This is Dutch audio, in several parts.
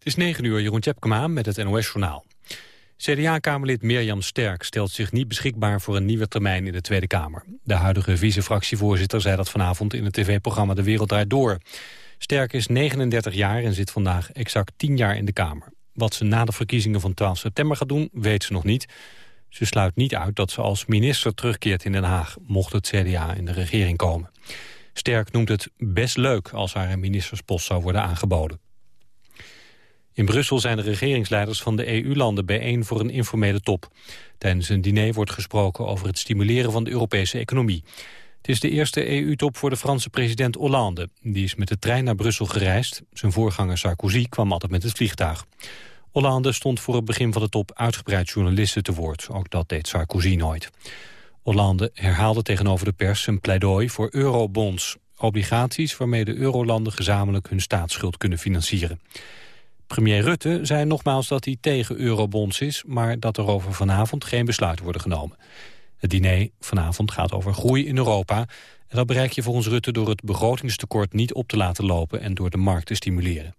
Het is 9 uur, Jeroen Tjepkema met het NOS-journaal. CDA-kamerlid Mirjam Sterk stelt zich niet beschikbaar voor een nieuwe termijn in de Tweede Kamer. De huidige vice-fractievoorzitter zei dat vanavond in het tv-programma De Wereld Draait Door. Sterk is 39 jaar en zit vandaag exact 10 jaar in de Kamer. Wat ze na de verkiezingen van 12 september gaat doen, weet ze nog niet. Ze sluit niet uit dat ze als minister terugkeert in Den Haag... mocht het CDA in de regering komen. Sterk noemt het best leuk als haar een ministerspost zou worden aangeboden. In Brussel zijn de regeringsleiders van de EU-landen bijeen voor een informele top. Tijdens een diner wordt gesproken over het stimuleren van de Europese economie. Het is de eerste EU-top voor de Franse president Hollande. Die is met de trein naar Brussel gereisd. Zijn voorganger Sarkozy kwam altijd met het vliegtuig. Hollande stond voor het begin van de top uitgebreid journalisten te woord. Ook dat deed Sarkozy nooit. Hollande herhaalde tegenover de pers een pleidooi voor eurobonds. Obligaties waarmee de eurolanden gezamenlijk hun staatsschuld kunnen financieren. Premier Rutte zei nogmaals dat hij tegen eurobonds is... maar dat er over vanavond geen besluit worden genomen. Het diner vanavond gaat over groei in Europa. En dat bereik je volgens Rutte door het begrotingstekort niet op te laten lopen... en door de markt te stimuleren.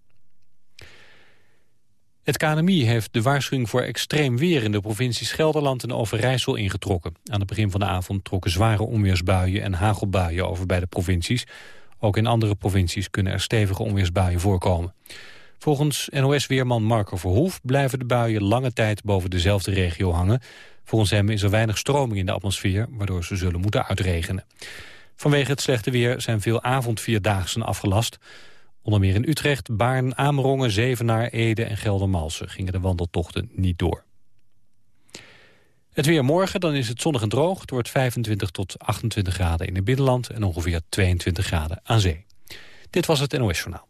Het KNMI heeft de waarschuwing voor extreem weer in de provincies Gelderland en Overijssel ingetrokken. Aan het begin van de avond trokken zware onweersbuien en hagelbuien over bij de provincies. Ook in andere provincies kunnen er stevige onweersbuien voorkomen. Volgens NOS-weerman Marco Verhoef blijven de buien lange tijd boven dezelfde regio hangen. Volgens hem is er weinig stroming in de atmosfeer, waardoor ze zullen moeten uitregenen. Vanwege het slechte weer zijn veel avondvierdaagsen afgelast. Onder meer in Utrecht, Baarn, Amerongen, Zevenaar, Ede en Geldermalsen gingen de wandeltochten niet door. Het weer morgen, dan is het zonnig en droog. Het wordt 25 tot 28 graden in het binnenland en ongeveer 22 graden aan zee. Dit was het NOS Journaal.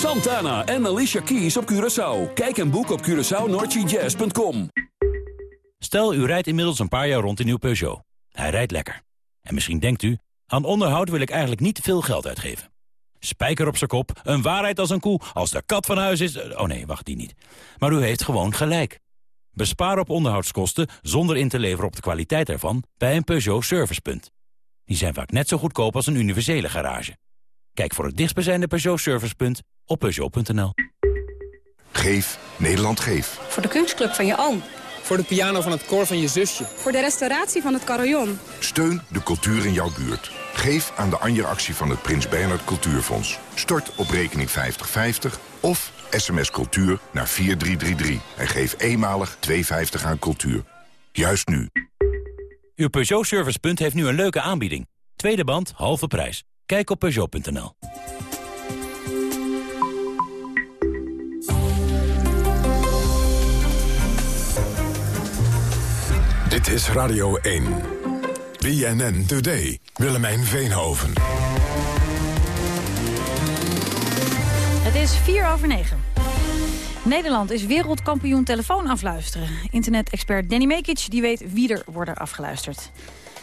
Santana en Alicia Keys op Curaçao. Kijk en boek op CuraçaoNoordseaJazz.com. Stel, u rijdt inmiddels een paar jaar rond in uw Peugeot. Hij rijdt lekker. En misschien denkt u, aan onderhoud wil ik eigenlijk niet veel geld uitgeven. Spijker op zijn kop, een waarheid als een koe. Als de kat van huis is... Oh nee, wacht, die niet. Maar u heeft gewoon gelijk. Bespaar op onderhoudskosten zonder in te leveren op de kwaliteit ervan... bij een Peugeot Servicepunt. Die zijn vaak net zo goedkoop als een universele garage. Kijk voor het dichtstbijzijnde Peugeot Servicepunt op Peugeot.nl. Geef Nederland Geef. Voor de kunstclub van je oom. Voor de piano van het koor van je zusje. Voor de restauratie van het carillon. Steun de cultuur in jouw buurt. Geef aan de Anja-actie van het Prins Bernhard Cultuurfonds. Stort op rekening 5050 of sms cultuur naar 4333. En geef eenmalig 2,50 aan cultuur. Juist nu. Uw Peugeot Servicepunt heeft nu een leuke aanbieding. Tweede band, halve prijs. Kijk op Peugeot.nl. Dit is Radio 1. BNN Today. Willemijn Veenhoven. Het is 4 over 9. Nederland is wereldkampioen telefoon afluisteren. Internet-expert Danny Mekic die weet wie er worden afgeluisterd.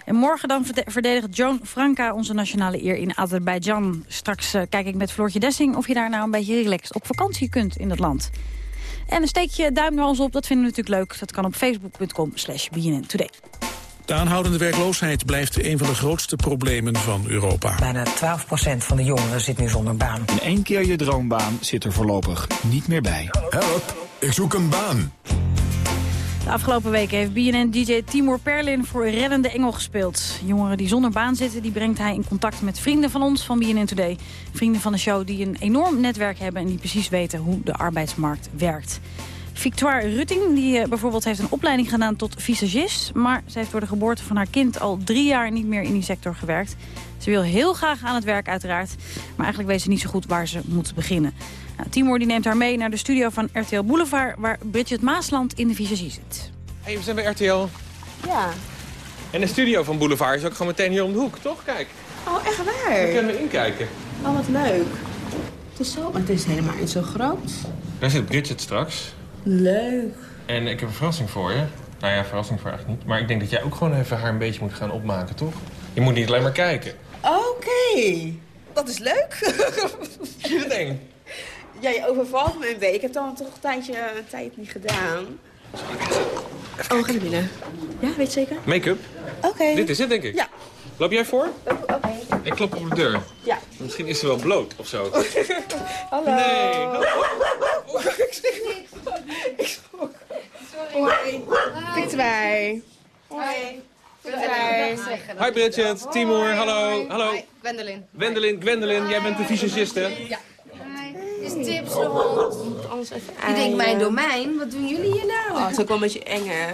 En morgen dan verdedigt Joan Franka onze nationale eer in Azerbeidzjan. Straks uh, kijk ik met Floortje Dessing of je daar nou een beetje relaxed op vakantie kunt in dat land. En een steekje duim naar ons op, dat vinden we natuurlijk leuk. Dat kan op facebook.com slash Today. De aanhoudende werkloosheid blijft een van de grootste problemen van Europa. Bijna 12% van de jongeren zit nu zonder baan. In één keer je droombaan zit er voorlopig niet meer bij. Help, ik zoek een baan. De afgelopen weken heeft BNN-dj Timur Perlin voor Reddende Engel gespeeld. Jongeren die zonder baan zitten, die brengt hij in contact met vrienden van ons van BNN Today. Vrienden van de show die een enorm netwerk hebben en die precies weten hoe de arbeidsmarkt werkt. Victoire Rutting die, eh, bijvoorbeeld heeft een opleiding gedaan tot visagist... maar ze heeft door de geboorte van haar kind al drie jaar niet meer in die sector gewerkt. Ze wil heel graag aan het werk uiteraard, maar eigenlijk weet ze niet zo goed waar ze moet beginnen. Nou, Timor die neemt haar mee naar de studio van RTL Boulevard... waar Bridget Maasland in de visagie zit. Hey, we zijn bij RTL. Ja. En de studio van Boulevard is ook gewoon meteen hier om de hoek, toch? Kijk. Oh, echt waar? Daar kunnen we inkijken. Oh, wat leuk. Het is zo, maar het is helemaal niet zo groot. Daar zit Bridget straks. Leuk. En ik heb een verrassing voor je. Nou ja, verrassing voor eigenlijk niet. Maar ik denk dat jij ook gewoon even haar een beetje moet gaan opmaken, toch? Je moet niet alleen maar kijken. Oké. Dat is leuk. Je? Ja, je overvalt me een beetje. Ik heb dan toch een tijdje een tijd niet gedaan. Oh, we gaan naar binnen. Ja, weet je zeker? Make-up? Oké. Dit is het, denk ik. Ja. Loop jij voor? Oké. Ik klop op de deur. Ja. Misschien is ze wel bloot of zo. Hallo. Nee. ik zeg niks. Ik schrok. Sorry. Hoi. Hoi. Victorij. Hi Bridget, Timur, hallo. Hallo. Gwendoline. Wendelin, Gwendolyn, jij bent de visagiste. Ja. Is tips de hond. Anders even Je denkt mijn domein, wat doen jullie hier nou? Oh, het is ook wel een beetje eng, hè?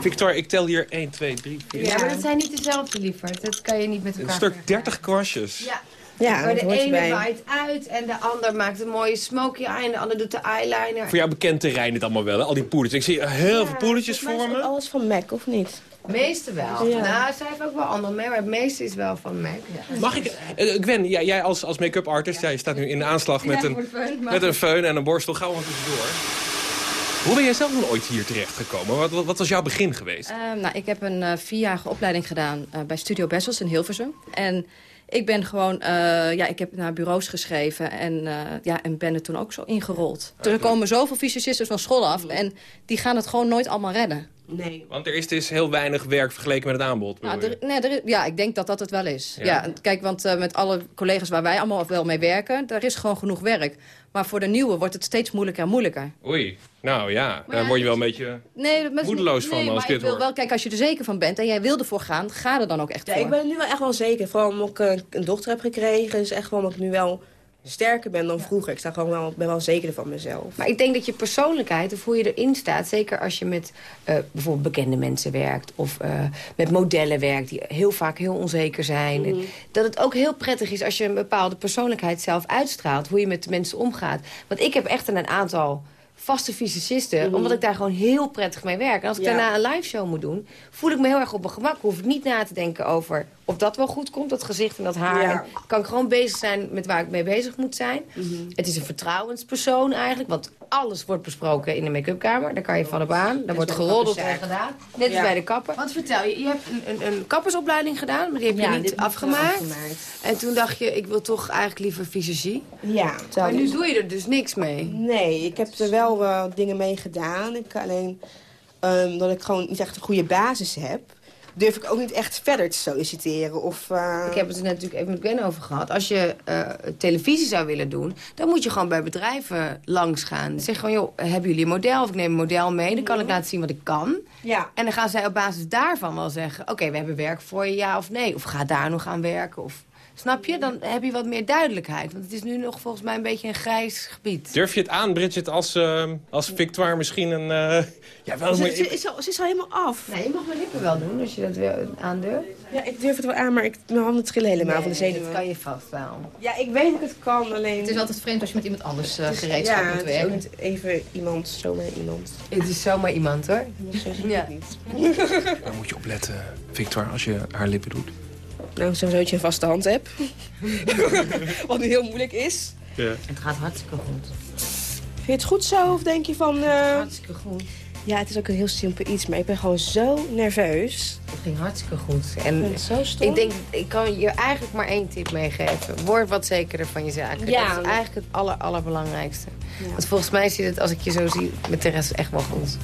Victor, ik tel hier 1, 2, 3, 4. Ja, maar dat zijn niet dezelfde, lieverd. Dat kan je niet met Een elkaar stuk 30 kwastjes. Ja. Ja, maar de ene waait uit en de ander maakt een mooie smoky eye en de ander doet de eyeliner. Voor jou bekend terrein dit allemaal wel, hè? Al die poedertjes. Ik zie heel veel poedertjes voor me. alles van MAC, of niet? Meeste wel. Ja. Nou, zij heeft ook wel andere mee, maar het meeste is wel van MAC. Ja. Mag ik... eh, Gwen, ja, jij als, als make-up artist, jij staat nu in de aanslag met, Ja, een, met een föhn en een borstel. Gauw maar tussendoor. Hoe ben jij zelf dan ooit hier terecht gekomen? Wat, wat, wat was jouw begin geweest? Ehm, nou, ik heb een eh, vierjarige opleiding gedaan eh, bij Studio Bessels in Hilversum. En ik ben gewoon, eh, ja, ik heb naar bureaus geschreven en, eh, ja, en ben er toen ook zo ingerold. Er komen zoveel fysicisten van school af en die gaan het gewoon nooit allemaal redden. Nee. Want er is dus heel weinig werk vergeleken met het aanbod. Nou, er, nee, er ja, ik denk dat dat het wel is. Ja. Ja. kijk, want eh, met alle collega's waar wij allemaal wel mee werken... daar is gewoon genoeg werk. Maar voor de nieuwe wordt het steeds moeilijker en moeilijker. Oei, nou ja, daar word je wel een beetje Nee, moedeloos van nee, als maar dit ik wil wel, kijk, als je er zeker van bent en jij wil ervoor gaan... ga er dan ook echt Ja, voor. ik ben er nu wel echt wel zeker. Vooral omdat ik een dochter heb gekregen. Dus echt wel omdat ik nu wel sterker ben dan vroeger. Ik sta gewoon wel, ben wel zeker van mezelf. Maar ik denk dat je persoonlijkheid, of hoe je erin staat... zeker als je met eh, bijvoorbeeld bekende mensen werkt... of eh, met modellen werkt die heel vaak heel onzeker zijn... Mhm. En dat het ook heel prettig is als je een bepaalde persoonlijkheid zelf uitstraalt... hoe je met de mensen omgaat. Want ik heb echt een aantal vaste fysicisten... Mhm. omdat ik daar gewoon heel prettig mee werk. En als ik Ja. daarna een live show moet doen... voel ik me heel erg op mijn gemak. Hoef ik niet na te denken over of dat wel goed komt, dat gezicht en dat haar. Ja. En kan ik gewoon bezig zijn met waar ik mee bezig moet zijn. Mhm. Het is een vertrouwenspersoon eigenlijk, want alles wordt besproken in de make-up kamer. Daar kan je van op aan. Daar wordt geroddeld en gedaan. Net als Ja. bij de kapper. Wat vertel je? Je hebt een, een, een kappersopleiding gedaan, maar die heb je Ja, niet afgemaakt. afgemaakt. En toen dacht je, ik wil toch eigenlijk liever visagie. Ja. Maar nu doe je er dus niks mee. Nee, ik heb er wel wel dingen mee gedaan. Ik, alleen ehm, dat ik gewoon niet echt een goede basis heb... durf ik ook niet echt verder te solliciteren. Of, eh, Ik heb het er net natuurlijk even met Gwen over gehad. Als je eh, televisie zou willen doen, dan moet je gewoon bij bedrijven langs gaan. Zeg gewoon, joh, hebben jullie een model? Of ik neem een model mee, dan kan ik laten zien wat ik kan. Ja. En dan gaan zij op basis daarvan wel zeggen... oké, we hebben werk voor je, ja of nee. Of ga daar nog aan werken. Of, snap je? Dan heb je wat meer duidelijkheid. Want het is nu nog volgens mij een beetje een grijs gebied. Durf je het aan, Bridget, als, eh, als Victoire misschien een... eh, ja, wel een Ze, ze, is al, ze is al helemaal af. Nee, je mag mijn lippen wel doen als je dat wil aandurft. Ja, ik durf het wel aan, maar ik, mijn handen trillen helemaal van de zenuwen. dat kan je vast wel. Ja, ik weet dat ik het kan, alleen... Het is altijd vreemd als je met iemand anders eh, is- gereedschap ja, moet het is ook werken. niet even iemand, zomaar iemand. Het is zomaar iemand, hoor. Zo zie ik Ja. het niet. Daar moet je opletten, Victoire, als je haar lippen doet. Nou, sowieso dat je een vaste hand hebt. Wat nu heel moeilijk is. Ja. Het gaat hartstikke goed. Vind je het goed zo, of denk je van... eh, Hartstikke goed. Ja, het is ook een heel simpel iets, maar ik ben gewoon zo nerveus. Het ging hartstikke goed. Ik En ben zo stom. ik denk, ik kan je eigenlijk maar één tip meegeven. Word wat zekerder van je zaken. Ja. Dat is eigenlijk het aller, allerbelangrijkste. Ja. Want volgens mij zit het, als ik je zo zie, met de rest echt wel goed.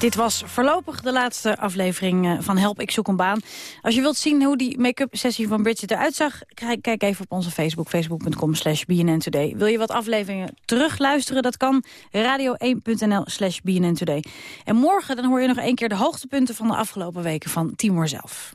Dit was voorlopig de laatste aflevering eh, van Help, ik zoek een baan. Als je wilt zien hoe die make-up sessie van Bridget eruit zag... kijk even op onze Facebook, facebook.com slash bnntoday. Wil je wat afleveringen terugluisteren? Dat kan radio1.nl slash bnntoday. En morgen dan hoor je nog één keer de hoogtepunten van de afgelopen weken van Timor zelf.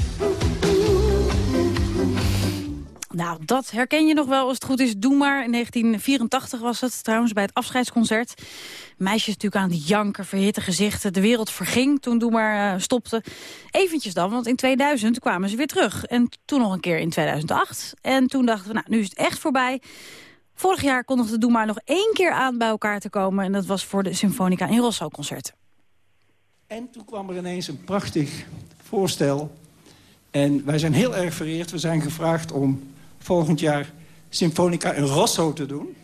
Nou, dat herken je nog wel als het goed is. Doe maar. In 1984 was het trouwens bij het afscheidsconcert. Meisjes natuurlijk aan het janken, verhitte gezichten. De wereld verging toen Doe maar eh, stopte. Eventjes dan, want in 2000 kwamen ze weer terug. En toen nog een keer in 2008. En toen dachten we, nou, nu is het echt voorbij. Vorig jaar kondigde Doe maar nog één keer aan bij elkaar te komen. En dat was voor de Symfonica in Rosso concert. En toen kwam er ineens een prachtig voorstel. En wij zijn heel erg vereerd. We zijn gevraagd om volgend jaar Symfonica in Rosso te doen.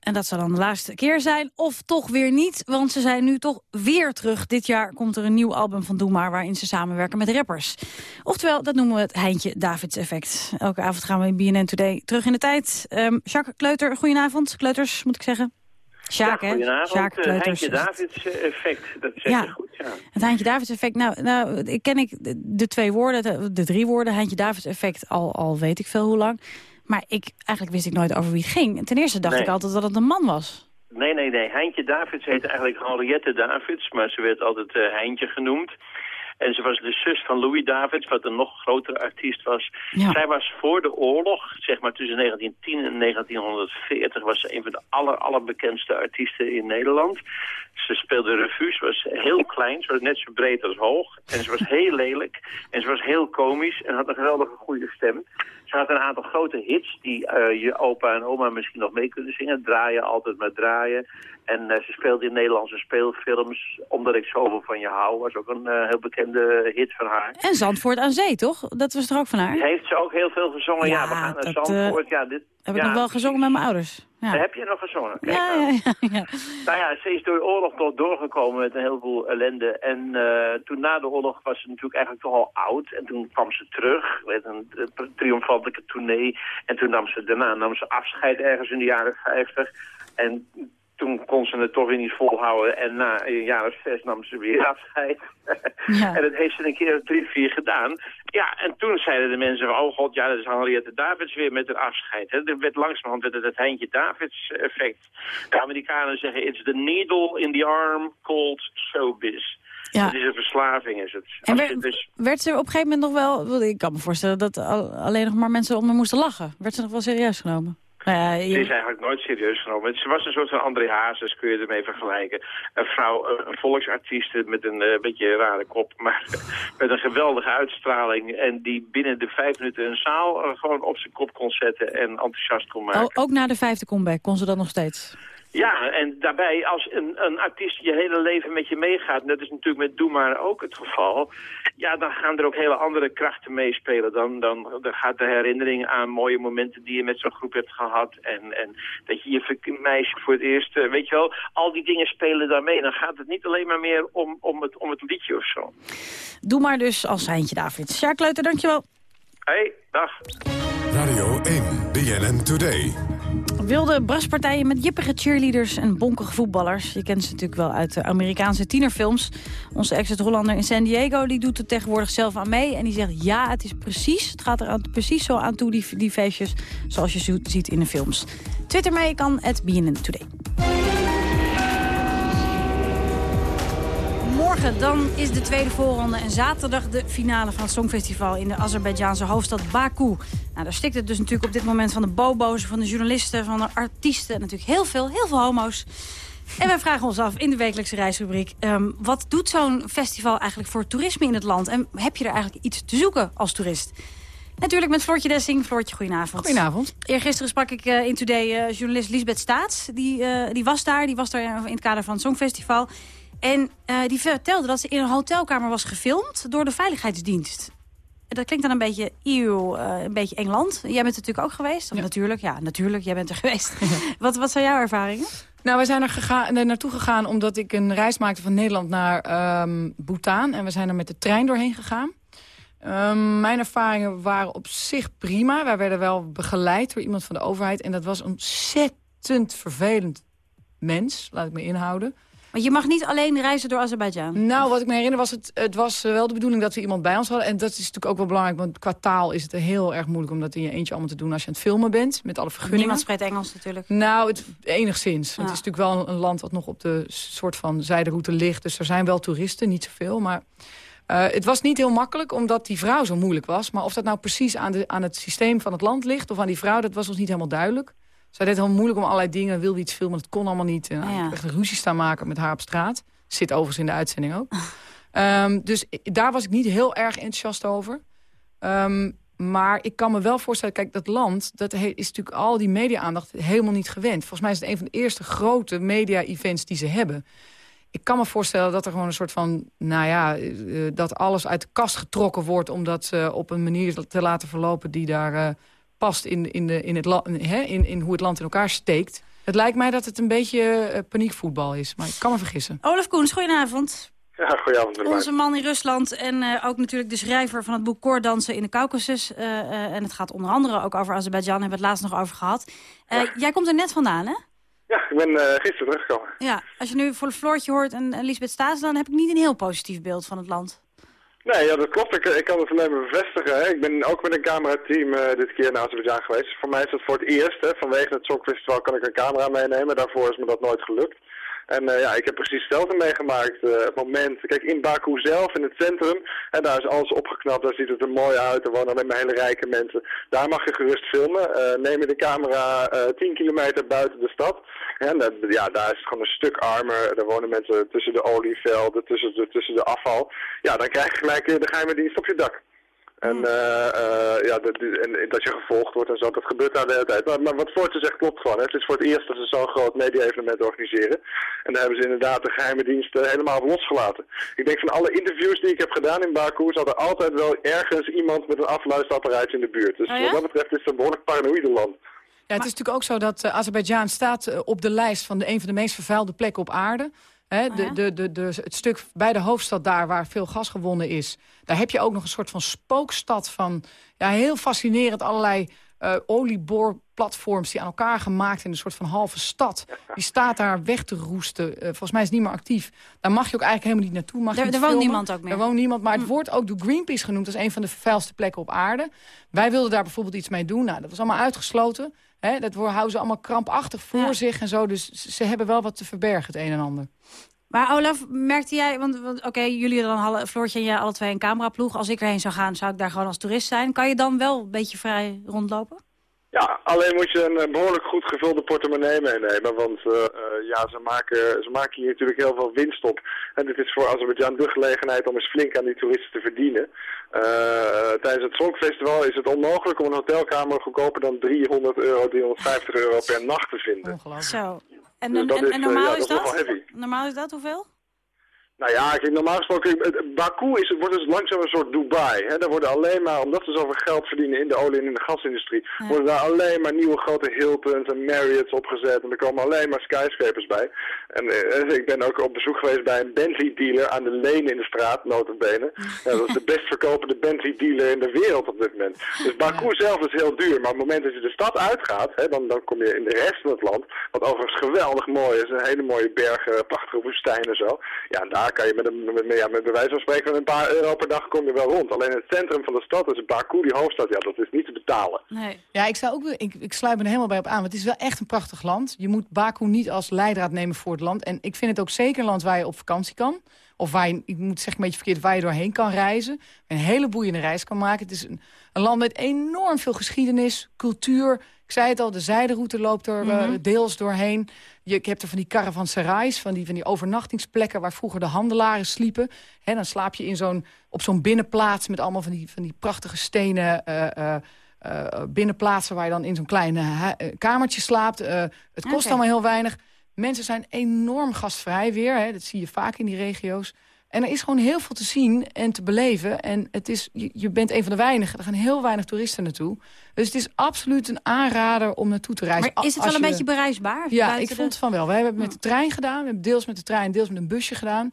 En dat zal dan de laatste keer zijn, of toch weer niet. Want ze zijn nu toch weer terug. Dit jaar komt er een nieuw album van Doe waarin ze samenwerken met rappers. Oftewel, dat noemen we het Heintje Davids effect. Elke avond gaan we in BNN Today terug in de tijd. Ehm Jacques Kleuter, goedenavond. Kleuters, moet ik zeggen. Sjaak, ja, hè? Sjaak Eh. Heintje Davids eh, effect, dat zeg Ja. je goed, ja. Het Heintje Davids effect, nou, nou ik ken ik de, twee woorden, de, de drie woorden, Heintje Davids effect, al, al weet ik veel hoe lang. Maar ik, eigenlijk wist ik nooit over wie het ging. En ten eerste dacht Nee. ik altijd dat het een man was. Nee, nee, nee. Heintje Davids heette eigenlijk Henriette Davids, maar ze werd altijd eh, Heintje genoemd. En ze was de zus van Louis Davids, wat een nog grotere artiest was. Ja. Zij was voor de oorlog, zeg maar tussen 1910 en 1940, was ze een van de aller, allerbekendste artiesten in Nederland. Ze speelde revues, was heel klein, ze was net zo breed als hoog. En ze was heel lelijk en ze was heel komisch en had een geweldige goede stem. Ze had een aantal grote hits die eh, je opa en oma misschien nog mee kunnen zingen. Draaien, altijd maar draaien. En eh, ze speelde in Nederlandse speelfilms. Omdat ik zoveel van je hou, was ook een eh, heel bekende hit van haar. En Zandvoort aan Zee, toch? Dat was er ook van haar? Heeft ze ook heel veel gezongen? Ja, Ja, we gaan naar dat, Zandvoort. ja, dit, Heb ik nog wel gezongen met mijn ouders. Ja. Heb je nog gezongen? Kijk Ja, nou. ja, ja, ja. Nou ja, ze is door de oorlog doorgekomen met een heleboel ellende. En eh, toen na de oorlog was ze natuurlijk eigenlijk toch al oud. En toen kwam ze terug met een eh, triomfantelijke tournee. En toen nam ze daarna nam ze afscheid ergens in de jaren 50. En toen kon ze het toch weer niet volhouden. En na een jaar of zes nam ze weer afscheid. en dat heeft ze een keer drie, vier gedaan. Ja, en toen zeiden de mensen van, oh god, ja, dat is Henriette Davids weer met haar afscheid. Hè. Er werd langzamerhand werd het het Heintje Davids effect. De Amerikanen zeggen, it's the needle in the arm called showbiz. Ja. Het is een verslaving, is het. En werd, dus, werd ze op een gegeven moment nog wel... Ik kan me voorstellen dat al- alleen nog maar mensen om haar moesten lachen. Werd ze nog wel serieus genomen? Nou ja, Ze je- is eigenlijk nooit serieus genomen. Ze was een soort van André Hazes, kun je ermee vergelijken. Een vrouw, een volksartiest met een eh, beetje rare kop, maar met een geweldige uitstraling. En die binnen de vijf minuten een zaal eh, gewoon op zijn kop kon zetten en enthousiast kon maken. O- ook na de vijfde comeback kon ze dat nog steeds. Ja, en daarbij als een, een artiest je hele leven met je meegaat, en dat is natuurlijk met Doe Maar ook het geval, ja, dan gaan er ook hele andere krachten meespelen. Dan, dan, dan gaat de herinnering aan mooie momenten die je met zo'n groep hebt gehad en, en dat je je meisje voor het eerst, eh, weet je wel, al die dingen spelen daarmee. Dan gaat het niet alleen maar meer om, om, het, om het liedje of zo. Doe maar dus als Heintje Davids. Sjaak Leuter, dankjewel. Hé, dag. Radio 1, BNN Today. Wilde braspartijen met jippige cheerleaders en bonkige voetballers. Je kent ze natuurlijk wel uit de Amerikaanse tienerfilms. Onze ex-Hollander in San Diego die doet er tegenwoordig zelf aan mee. En die zegt ja, het is precies, het gaat er aan, precies zo aan toe, die, die feestjes... zoals je ziet in de films. Twitter mee kan, at BNN Today. Morgen dan is de tweede voorronde en zaterdag de finale van het Songfestival in de Azerbeidzjaanse hoofdstad Baku. Nou, daar stikt het dus natuurlijk op dit moment van de bobo's, van de journalisten, van de artiesten. En natuurlijk heel veel, heel veel homo's. En wij vragen ons af in de wekelijkse reisrubriek... ehm, wat doet zo'n festival eigenlijk voor toerisme in het land? En heb je er eigenlijk iets te zoeken als toerist? Natuurlijk met Floortje Dessing. Floortje, goedenavond. Goedenavond. Eergisteren sprak ik eh, in Today eh, journalist Lisbeth Staats. Die, eh, die was daar, die was daar in het kader van het Songfestival. En eh, die vertelde dat ze in een hotelkamer was gefilmd door de veiligheidsdienst. En Dat klinkt dan een beetje eeuw, eh, een beetje Engeland. Jij bent er natuurlijk ook geweest. Natuurlijk, ja, natuurlijk. Jij bent er geweest. wat, wat zijn jouw ervaringen? Nou, wij zijn er gegaan, er naartoe gegaan omdat ik een reis maakte van Nederland naar ehm Bhutan. En we zijn er met de trein doorheen gegaan. Ehm, mijn ervaringen waren op zich prima. Wij werden wel begeleid door iemand van de overheid. En dat was een ontzettend vervelend mens, laat ik me inhouden. Je mag niet alleen reizen door Azerbeidzjan. Nou, wat ik me herinner was, het, het was eh, wel de bedoeling dat we iemand bij ons hadden. En dat is natuurlijk ook wel belangrijk, want qua taal is het heel erg moeilijk... om dat in je eentje allemaal te doen als je aan het filmen bent. Met alle vergunningen. Niemand spreekt Engels natuurlijk. Nou, het, enigszins. Ja. Het is natuurlijk wel een, een land wat nog op de soort van zijderoute ligt. Dus er zijn wel toeristen, niet zoveel. Maar eh, het was niet heel makkelijk, omdat die vrouw zo moeilijk was. Maar of dat nou precies aan, de, aan het systeem van het land ligt... of aan die vrouw, dat was ons niet helemaal duidelijk. Zij deed heel moeilijk om allerlei dingen. Wilde iets filmen, dat kon allemaal niet. En ja. Echt een ruzie staan maken met haar op straat. Zit overigens in de uitzending ook. Ehm, dus daar was ik niet heel erg enthousiast over. Ehm, maar ik kan me wel voorstellen, kijk, dat land... dat is natuurlijk al die media-aandacht helemaal niet gewend. Volgens mij is het een van de eerste grote media-events die ze hebben. Ik kan me voorstellen dat er gewoon een soort van... nou ja, eh, eh, dat alles uit de kast getrokken wordt... om dat op een manier te laten verlopen die daar eh, past in, in, de, in, het la- hè, in, in hoe het land in elkaar steekt. Het lijkt mij dat het een beetje eh, paniekvoetbal is, maar ik kan me vergissen. Olaf Koens, goedenavond. Ja, goedenavond. Onze man in Rusland en eh, ook natuurlijk de schrijver van het boek Koordansen in de Caucasus. Eh, eh, en het gaat onder andere ook over Azerbeidzjan, hebben we het laatst nog over gehad. Eh, Jij komt er net vandaan, hè? Ja, ik ben eh, gisteren teruggekomen. Ja, als je nu voor de Floortje hoort en, en Lisbeth Staes, dan heb ik niet een heel positief beeld van het land. Nee, ja, dat klopt. Ik, ik kan het alleen maar bevestigen. Hè. Ik ben ook met een camerateam eh, dit keer naar Azerbeidzjan geweest. Voor mij is dat voor het eerst. Hè. Vanwege het Songfestival kan ik een camera meenemen. Daarvoor is me dat nooit gelukt. En eh, ja, ik heb precies hetzelfde meegemaakt. eh, het moment, kijk, in Baku zelf, in het centrum, en daar is alles opgeknapt, daar ziet het er mooi uit, er wonen alleen maar hele rijke mensen. Daar mag je gerust filmen. Eh, neem je de camera eh 10 kilometer buiten de stad. En ja, daar is het gewoon een stuk armer. Daar wonen mensen tussen de olievelden, tussen de, tussen de afval. Ja, dan krijg je gelijk de geheime dienst op je dak. En, eh, eh, ja, dat, en dat je gevolgd wordt en zo, dat gebeurt daar de hele tijd. Maar, maar wat Forte zegt klopt gewoon. Hè. Het is voor het eerst dat ze zo'n groot media-evenement organiseren. En daar hebben ze inderdaad de geheime dienst eh, helemaal op losgelaten. Ik denk van alle interviews die ik heb gedaan in Baku, zat er altijd wel ergens iemand met een afluisterapparaatje in de buurt. Dus Oh ja? wat dat betreft is het een behoorlijk paranoïde land. Ja, het is natuurlijk ook zo dat uh, Azerbeidzjan staat op de lijst van de, een van de meest vervuilde plekken op aarde. Hè, Oh de, ja? de, de, de, het stuk bij de hoofdstad daar waar veel gas gewonnen is. Daar heb je ook nog een soort van spookstad van... Ja, heel fascinerend, allerlei uh, olieboorplatforms die aan elkaar gemaakt in een soort van halve stad. Die staat daar weg te roesten. Uh, volgens mij is het niet meer actief. Daar mag je ook eigenlijk helemaal niet naartoe. Mag Er- niet er woont niemand ook meer. Er woont niemand, maar het wordt ook door Greenpeace genoemd als een van de vervuilste plekken op aarde. Wij wilden daar bijvoorbeeld iets mee doen. Nou, dat was allemaal uitgesloten. Hè, dat houden ze allemaal krampachtig voor zich en zo. Dus ze hebben wel wat te verbergen, het een en ander. Maar Olaf, merkte jij, want, want oké, jullie dan, alle, Floortje en jij, alle twee een cameraploeg. Als ik erheen zou gaan, zou ik daar gewoon als toerist zijn. Kan je dan wel een beetje vrij rondlopen? Ja, alleen moet je een eh, behoorlijk goed gevulde portemonnee meenemen. Want eh, eh, ja, ze maken, ze maken hier natuurlijk heel veel winst op. En dit is voor Azerbeidzjan de gelegenheid om eens flink aan die toeristen te verdienen. Eh, tijdens het Songfestival is het onmogelijk om een hotelkamer goedkoper dan 300 euro, 350 euro per nacht te vinden. Zo. En, Dus en, is, normaal ja, is dat is dat? nogal heavy. Normaal is dat hoeveel? Nou ja, kijk, normaal gesproken, Baku is, wordt dus langzaam een soort Dubai. Hè? Daar worden alleen maar, omdat ze zoveel geld verdienen in de olie- en in de gasindustrie, worden daar alleen maar nieuwe grote Hiltons en Marriott's opgezet. En er komen alleen maar skyscrapers bij. En eh, ik ben ook op bezoek geweest bij een Bentley dealer aan de Leen in de straat, notabene. Ja, dat is de best verkopende Bentley dealer in de wereld op dit moment. Dus Baku zelf is heel duur, maar op het moment dat je de stad uitgaat, hè, dan, dan kom je in de rest van het land, wat overigens geweldig mooi is, een hele mooie bergen, prachtige woestijn en zo. Ja, en daar kan je met, een, met, ja, met bij wijze van spreken van een paar euro per dag kom je wel rond. Alleen het centrum van de stad, dus Baku, die hoofdstad, ja, dat is niet te betalen. Nee. Ja, ik, sta ook, weer- ik, ik sluit me er helemaal bij op aan. Want het is wel echt een prachtig land. Je moet Baku niet als leidraad nemen voor het land. En ik vind het ook zeker een land waar je op vakantie kan. Of waar je, ik moet zeggen een beetje verkeerd, waar je doorheen kan reizen. Een hele boeiende reis kan maken. Het is een, een land met enorm veel geschiedenis, cultuur. Ik zei het al, de zijderoute loopt er eh, Mhm. deels doorheen. Je, ik heb er van die caravanserais, van die, van die overnachtingsplekken... waar vroeger de handelaren sliepen. Hè, dan slaap je in zo'n, op zo'n binnenplaats met allemaal van die, van die prachtige stenen... eh, eh, binnenplaatsen waar je dan in zo'n klein kamertje slaapt. Het kost allemaal heel weinig. Mensen zijn enorm gastvrij weer. Hè. Dat zie je vaak in die regio's. En er is gewoon heel veel te zien en te beleven. En het is, je, je bent een van de weinigen. Er gaan heel weinig toeristen naartoe. Dus het is absoluut een aanrader om naartoe te reizen. Maar is het wel een je- beetje bereisbaar? Ja, ik de- vond het van wel. Wij hebben het met de trein gedaan. We hebben deels met de trein, deels met een busje gedaan.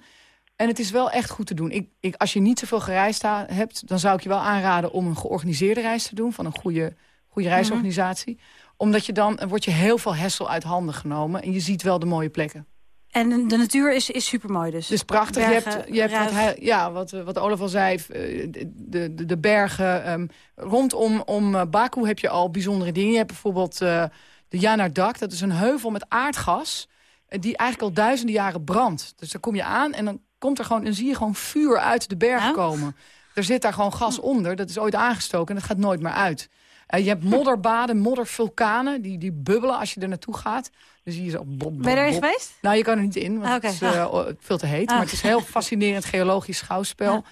En het is wel echt goed te doen. Ik, ik, als je niet zoveel gereisd hebt, dan zou ik je wel aanraden om een georganiseerde reis te doen. Van een goede, goede Mhm. reisorganisatie. Omdat je dan, dan wordt je heel veel hessel uit handen genomen. En je ziet wel de mooie plekken. En de natuur is, is super mooi dus. Is prachtig. Bergen, je hebt, je hebt wat, hij, ja, wat, wat Olaf al zei, eh, de, de, de bergen. ehm, rondom om eh, Baku heb je al bijzondere dingen. Je hebt bijvoorbeeld eh, de Janardak. Dat is een heuvel met aardgas. die eigenlijk al duizenden jaren brandt. Dus daar kom je aan en dan komt er gewoon, en zie je gewoon vuur uit de bergen komen. Er zit daar gewoon gas onder. Dat is ooit aangestoken en dat gaat nooit meer uit. Eh, je hebt modderbaden, moddervulkanen. Die, die bubbelen als je er naartoe gaat. Je zo... Bob, bob, Ben je erin geweest? Nou, je kan er niet in, want Ah, het is eh, Ah. veel te heet. Ah. Maar het is een heel fascinerend geologisch schouwspel.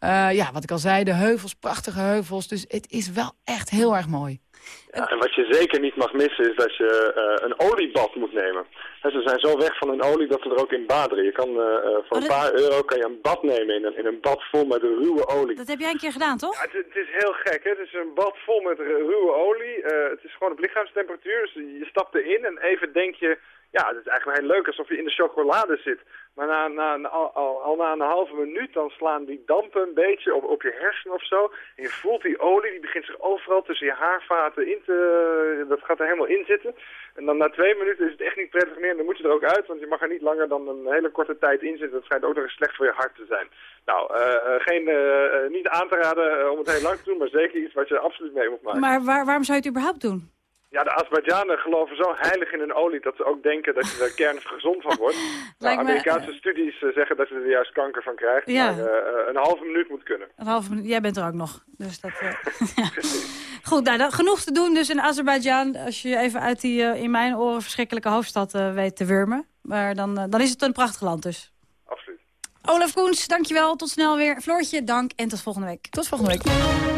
Ja. ja, wat ik al zei, de heuvels, prachtige heuvels. Dus het is wel echt heel erg mooi. Ja, en wat je zeker niet mag missen is dat je eh, een oliebad moet nemen. Ze zijn zo weg van hun olie dat ze er ook in baderen. Je kan, eh, eh, voor een paar euro kan je een bad nemen in een, in een bad vol met ruwe olie. Dat heb jij een keer gedaan, toch? Ja, het, het is heel gek, hè? Het is een bad vol met ru- ruwe olie. Eh, het is gewoon op lichaamstemperatuur. Dus je stapt erin en even denk je... Ja, het is eigenlijk heel leuk alsof je in de chocolade zit. Maar na, na, al, al, na een halve minuut dan slaan die dampen een beetje op, op je hersenen of zo. En je voelt die olie, die begint zich overal tussen je haarvaten in te... Dat gaat er helemaal in zitten. En dan na twee minuten is het echt niet prettig meer. En dan moet je er ook uit, want je mag er niet langer dan een hele korte tijd in zitten. Dat schijnt ook nog eens slecht voor je hart te zijn. Nou, eh, eh, geen, eh, niet aan te raden om het heel lang te doen, maar zeker iets wat je absoluut mee moet maken. Maar waar, waarom zou je het überhaupt doen? Ja, de Azerbeidzjanen geloven zo heilig in hun olie dat ze ook denken dat je er kerngezond van wordt. Nou, me- Amerikaanse studies eh, zeggen dat je er juist kanker van krijgt. Ja. Maar eh, een halve minuut moet kunnen. Een halve minuut. Jij bent er ook nog. Dus dat, eh, ja. Goed, nou, dat, genoeg te doen dus in Azerbeidzjan. Als je even uit die in mijn oren verschrikkelijke hoofdstad eh, weet te wurmen. Maar dan, dan is het een prachtig land dus. Absoluut. Olaf Koens, dankjewel. Tot snel weer. Floortje, dank en tot volgende week. Tot volgende week.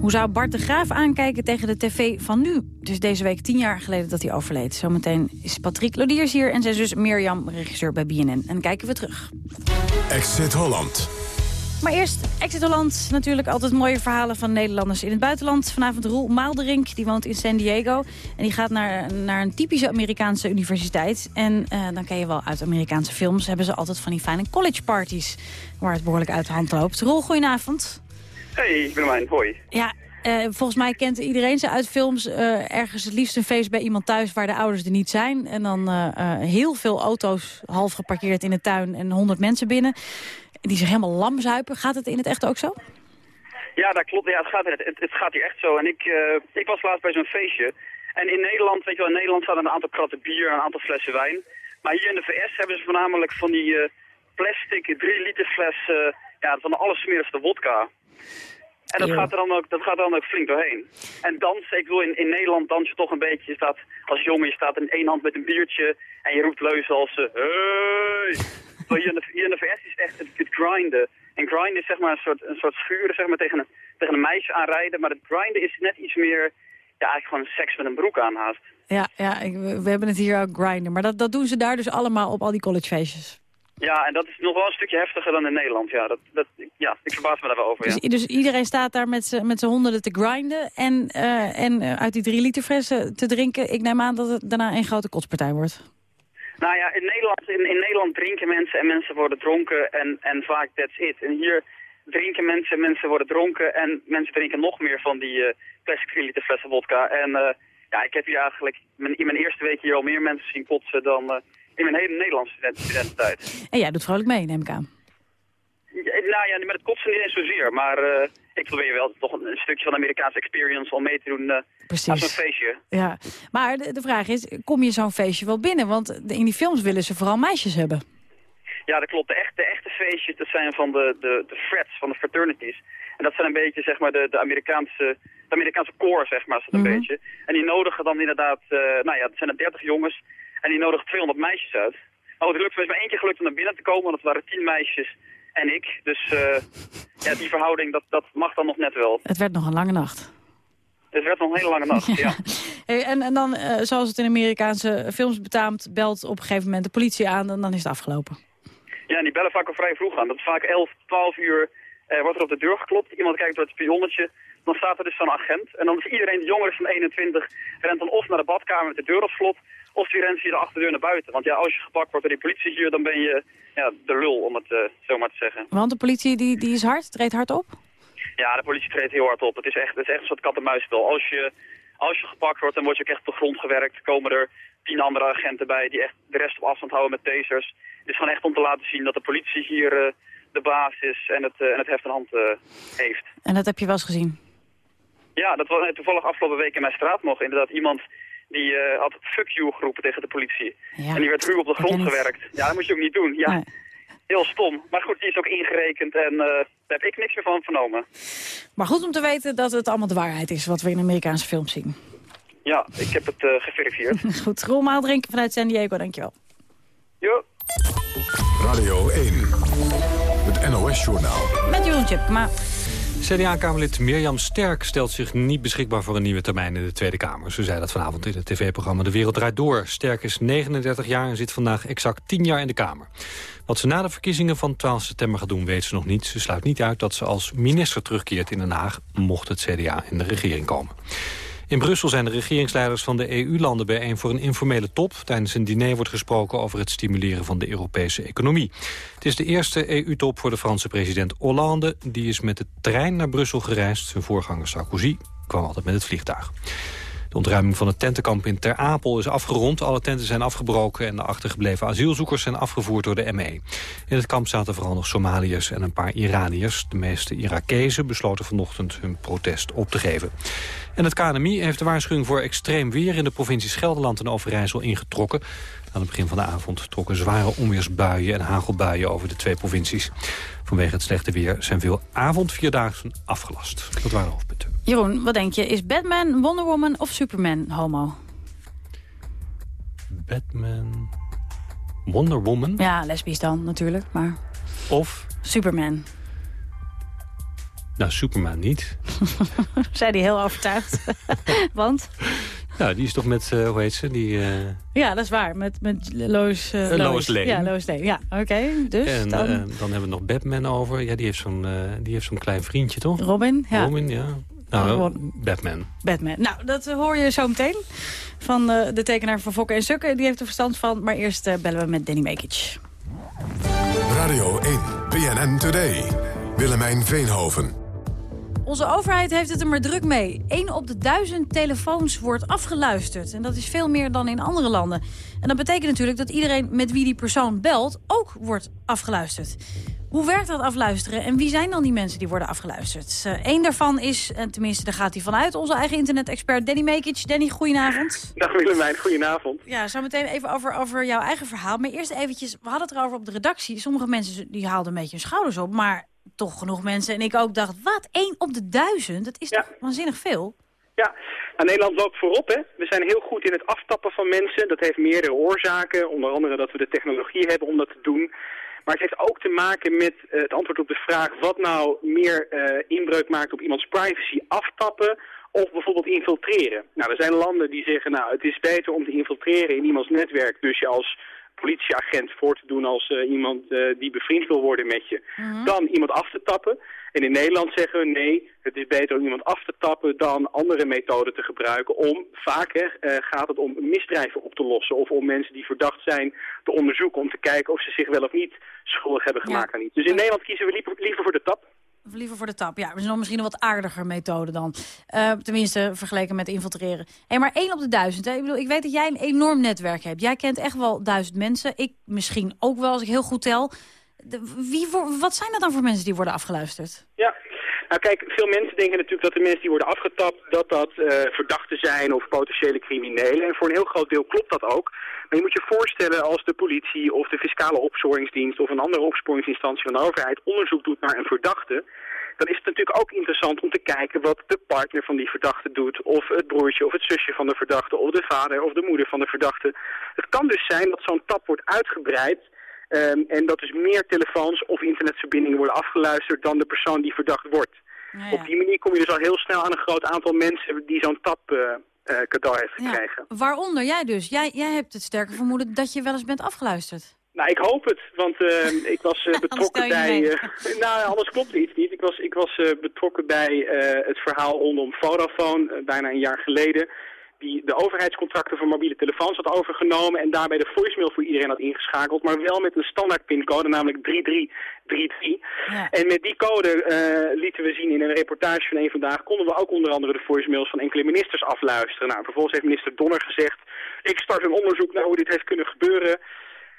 Hoe zou Bart de Graaf aankijken tegen de tv van nu? Is deze week tien jaar geleden dat hij overleed. Zometeen is Patrick Lodiers hier en zijn zus Mirjam, regisseur bij BNN. En kijken we terug. Exit Holland. Maar eerst Exit Holland. Natuurlijk altijd mooie verhalen van Nederlanders in het buitenland. Vanavond Roel Maalderink, die woont in San Diego. En die gaat naar, naar een typische Amerikaanse universiteit. En eh, dan ken je wel uit Amerikaanse films... hebben ze altijd van die fijne college parties... waar het behoorlijk uit de hand loopt. Roel, goedenavond. Hey, ik ben Marijn. Hoi. Ja, eh, volgens mij kent iedereen ze uit films. eh, ergens het liefst een feest bij iemand thuis waar de ouders er niet zijn. En dan eh, heel veel auto's half geparkeerd in de tuin en honderd mensen binnen. Die zich helemaal lam zuipen. Gaat het in het echt ook zo? Ja, dat klopt. Ja, het, gaat, het, het gaat hier echt zo. En ik, ik was laatst bij zo'n feestje. En in Nederland, weet je wel, in Nederland staan er een aantal kratten bier en een aantal flessen wijn. Maar hier in de VS hebben ze voornamelijk van die plastic 3 liter fles, ja, van de allersmerigste wodka. En dat Eeuw. gaat, er dan ook, dat gaat er dan ook flink doorheen. En dansen, ik bedoel, in, in Nederland dans je toch een beetje. Je staat als jongen, je staat in één hand met een biertje en je roept leuzen als... eh, hey! Hier, in de, hier in de VS is echt het, het grinden. En grinden is zeg maar een soort, een soort schuren zeg maar, tegen, een, tegen een meisje aanrijden. Maar het grinden is net iets meer, ja, eigenlijk gewoon seks met een broek aan haast. Ja, ja ik- we we hebben het hier ook grinden. Maar dat, dat doen ze daar dus allemaal op al die collegefeestjes. Ja, en dat is nog wel een stukje heftiger dan in Nederland. Ja, dat, dat, ja ik verbaas me daar wel over. Dus, Ja. dus iedereen staat daar met z'n honderden te grinden en, eh, en eh, uit die drie liter flessen te drinken. Ik neem aan dat het daarna een grote kotspartij wordt. Nou ja, in Nederland, in, in Nederland drinken mensen en mensen worden dronken en, en vaak that's it. En hier drinken mensen, mensen worden dronken en mensen drinken nog meer van die eh, plastic 3 liter flessen vodka. En eh, ja, ik heb hier eigenlijk mijn, in mijn eerste week hier al meer mensen zien kotsen dan eh, in mijn hele Nederlandse student- studententijd. En jij doet vrolijk mee, neem ik aan. Ja, nou ja, met het kotsen niet eens zozeer, maar eh, ik probeer wel toch een, een stukje van de Amerikaanse experience om mee te doen eh Precies. aan zo'n feestje. Ja, maar de, de vraag is, kom je zo'n feestje wel binnen? Want de- in die films willen ze vooral meisjes hebben. Ja, dat klopt. De echte, de echte feestjes, dat zijn van de, de, de frats, van de fraternities. En dat zijn een beetje, zeg maar, de, de Amerikaanse, de Amerikaanse core, zeg maar, is dat een Mhm. beetje. En die nodigen dan inderdaad, eh, nou ja, het zijn er 30 jongens. En die nodigen 200 meisjes uit. Oh, het lukt me is maar één keer gelukt om naar binnen te komen, want het waren 10 meisjes en ik. Dus eh, ja, die verhouding, dat, dat mag dan nog net wel. Het werd nog een lange nacht. Het werd nog een hele lange nacht, ja. Hey, en, en dan, eh, zoals het in Amerikaanse films betaamt, belt op een gegeven moment de politie aan en dan is het afgelopen. Ja, en die bellen vaak al vrij vroeg aan. Dat is vaak 11, 12 uur eh, wordt er op de deur geklopt. Iemand kijkt door het spionnetje. Dan staat er dus zo'n agent. En dan is iedereen, de jongeren van 21, rent dan of naar de badkamer met de deur op slot... of die rent via de achterdeur naar buiten. Want ja, als je gepakt wordt door die politie hier, dan ben je ja, de lul, om het eh, zo maar te zeggen. Want de politie die, die is hard, treedt hard op. Ja, de politie treedt heel hard op. Het is echt, het is echt een soort kat-en-muisspel. Als je, als je gepakt wordt, dan word je ook echt op de grond gewerkt. Komen er tien andere agenten bij die echt de rest op afstand houden met tasers. Het is gewoon echt om te laten zien dat de politie hier eh, de baas is en het, eh, en het heft in hand heeft. En dat heb je wel eens gezien. Ja, dat was toevallig afgelopen week in mijn straat nog. Inderdaad, iemand die eh, had fuck you geroepen tegen de politie. Ja, en die werd ruw op de ken grond gewerkt. Ja, dat moet je ook niet doen. Ja, heel stom. Maar goed, die is ook ingerekend en eh, daar heb ik niks meer van vernomen. Maar goed om te weten dat het allemaal de waarheid is wat we in Amerikaanse films zien. Ja, ik heb het eh, geverifieerd. Goed, Roel Maaldrink vanuit San Diego, dankjewel. Jo. Radio 1. Het NOS-journaal. Met Jeroen Tjepkema. CDA-kamerlid Mirjam Sterk stelt zich niet beschikbaar voor een nieuwe termijn in de Tweede Kamer. Ze zei dat vanavond in het tv-programma De Wereld Draait Door. Sterk is 39 jaar en zit vandaag exact 10 jaar in de Kamer. Wat ze na de verkiezingen van 12 september gaat doen, weet ze nog niet. Ze sluit niet uit dat ze als minister terugkeert in Den Haag, mocht het CDA in de regering komen. In Brussel zijn de regeringsleiders van de EU-landen bijeen voor een informele top. Tijdens een diner wordt gesproken over het stimuleren van de Europese economie. Het is de eerste EU-top voor de Franse president Hollande. Die is met de trein naar Brussel gereisd. Zijn voorganger Sarkozy kwam altijd met het vliegtuig. De ontruiming van het tentenkamp in Ter Apel is afgerond. Alle tenten zijn afgebroken en de achtergebleven asielzoekers zijn afgevoerd door de ME. In het kamp zaten vooral nog Somaliërs en een paar Iraniërs. De meeste Irakezen besloten vanochtend hun protest op te geven. En het KNMI heeft de waarschuwing voor extreem weer in de provincies Gelderland en Overijssel ingetrokken. Aan het begin van de avond trokken zware onweersbuien en hagelbuien over de twee provincies. Vanwege het slechte weer zijn veel avondvierdaagsen afgelast. Dat waren hoofdpunten. Jeroen, wat denk je? Is Batman, Wonder Woman of Superman homo? Batman... Wonder Woman Ja, lesbisch dan natuurlijk, maar of... Superman. Nou, Superman niet. Zei die heel overtuigd. Want? Nou, die is toch met, eh, hoe heet ze? Die, eh, Ja, dat is waar. Met, met Lois, Eh, Lois Lane. Ja, Lois Lane. Ja, oké. Dus en dan... dan hebben we nog Batman over. Ja, die heeft zo'n die heeft zo'n klein vriendje, toch? Robin, ja. Robin, ja. Nou, Batman. Batman. Nou, dat eh, hoor je zo meteen. Van eh, de tekenaar van Fokken en Sukken. Die heeft er verstand van. Maar eerst eh, bellen we met Danny Mekic. Radio 1, BNN Today. Willemijn Veenhoven. Onze overheid heeft het er maar druk mee. 1 op de duizend telefoons wordt afgeluisterd. En dat is veel meer dan in andere landen. En dat betekent natuurlijk dat iedereen met wie die persoon belt... ook wordt afgeluisterd. Hoe werkt dat afluisteren en wie zijn dan die mensen die worden afgeluisterd? Eén daarvan is, en tenminste daar gaat hij vanuit... onze eigen internet-expert Danny Mekic. Danny, goedenavond. Dag Willemijn, goedenavond. Ja, zo meteen even over, over jouw eigen verhaal. Maar eerst eventjes, we hadden het erover op de redactie. Sommige mensen die haalden een beetje hun schouders op. Maar toch genoeg mensen. En ik ook dacht, wat? 1 op de duizend? Dat is toch waanzinnig veel? Ja, nou, Nederland loopt voorop. Hè. We zijn heel goed in het aftappen van mensen. Dat heeft meerdere oorzaken. Onder andere dat we de technologie hebben om dat te doen. Maar het heeft ook te maken met eh, het antwoord op de vraag... wat nou meer eh, inbreuk maakt op iemands privacy aftappen... of bijvoorbeeld infiltreren. Nou, er zijn landen die zeggen... nou, het is beter om te infiltreren in iemands netwerk... dus je als politieagent voor te doen als eh, iemand eh, die bevriend wil worden met je... dan iemand af te tappen. En in Nederland zeggen we nee, het is beter om iemand af te tappen dan andere methoden te gebruiken om, vaak hè, eh, gaat het om misdrijven op te lossen of om mensen die verdacht zijn te onderzoeken om te kijken of ze zich wel of niet schuldig hebben gemaakt aan iets. Dus in Nederland kiezen we liever, liever voor de tap. Liever voor de tap. Ja, we zijn nog misschien een wat aardiger methode dan. Eh, tenminste, vergeleken met infiltreren. Hey, maar één op de duizend. Hè? Ik, bedoel, ik weet dat jij een enorm netwerk hebt. Jij kent echt wel duizend mensen. Ik misschien ook wel, als ik heel goed tel. De- wie, voor- wat zijn dat dan voor mensen die worden afgeluisterd? Ja, nou kijk, veel mensen denken natuurlijk dat de mensen die worden afgetapt, dat dat eh, verdachten zijn of potentiële criminelen. En voor een heel groot deel klopt dat ook. Maar je moet je voorstellen als de politie of de fiscale opsporingsdienst of een andere opsporingsinstantie van de overheid onderzoek doet naar een verdachte. Dan is het natuurlijk ook interessant om te kijken wat de partner van die verdachte doet. Of het broertje of het zusje van de verdachte of de vader of de moeder van de verdachte. Het kan dus zijn dat zo'n tap wordt uitgebreid Ehm, en dat dus meer telefoons of internetverbindingen worden afgeluisterd dan de persoon die verdacht wordt. Op die manier kom je dus al heel snel aan een groot aantal mensen die zo'n tap eh, cadeau heeft gekregen. Waaronder jij dus. Jij, jij hebt het sterke vermoeden dat je wel eens bent afgeluisterd. Nou, ik hoop het, want eh, ik was eh, betrokken bij... nou, anders klopt iets niet. Ik was, ik was betrokken bij het verhaal rondom Vodafone, bijna een jaar geleden. Die de overheidscontracten voor mobiele telefoons had overgenomen en daarbij de voicemail voor iedereen had ingeschakeld. Maar wel met een standaard pincode, namelijk 3333. En met die code eh, lieten we zien in een reportage van een vandaag, konden we ook onder andere de voicemails van enkele ministers afluisteren. Nou, vervolgens heeft minister Donner gezegd, ik start een onderzoek naar hoe dit heeft kunnen gebeuren.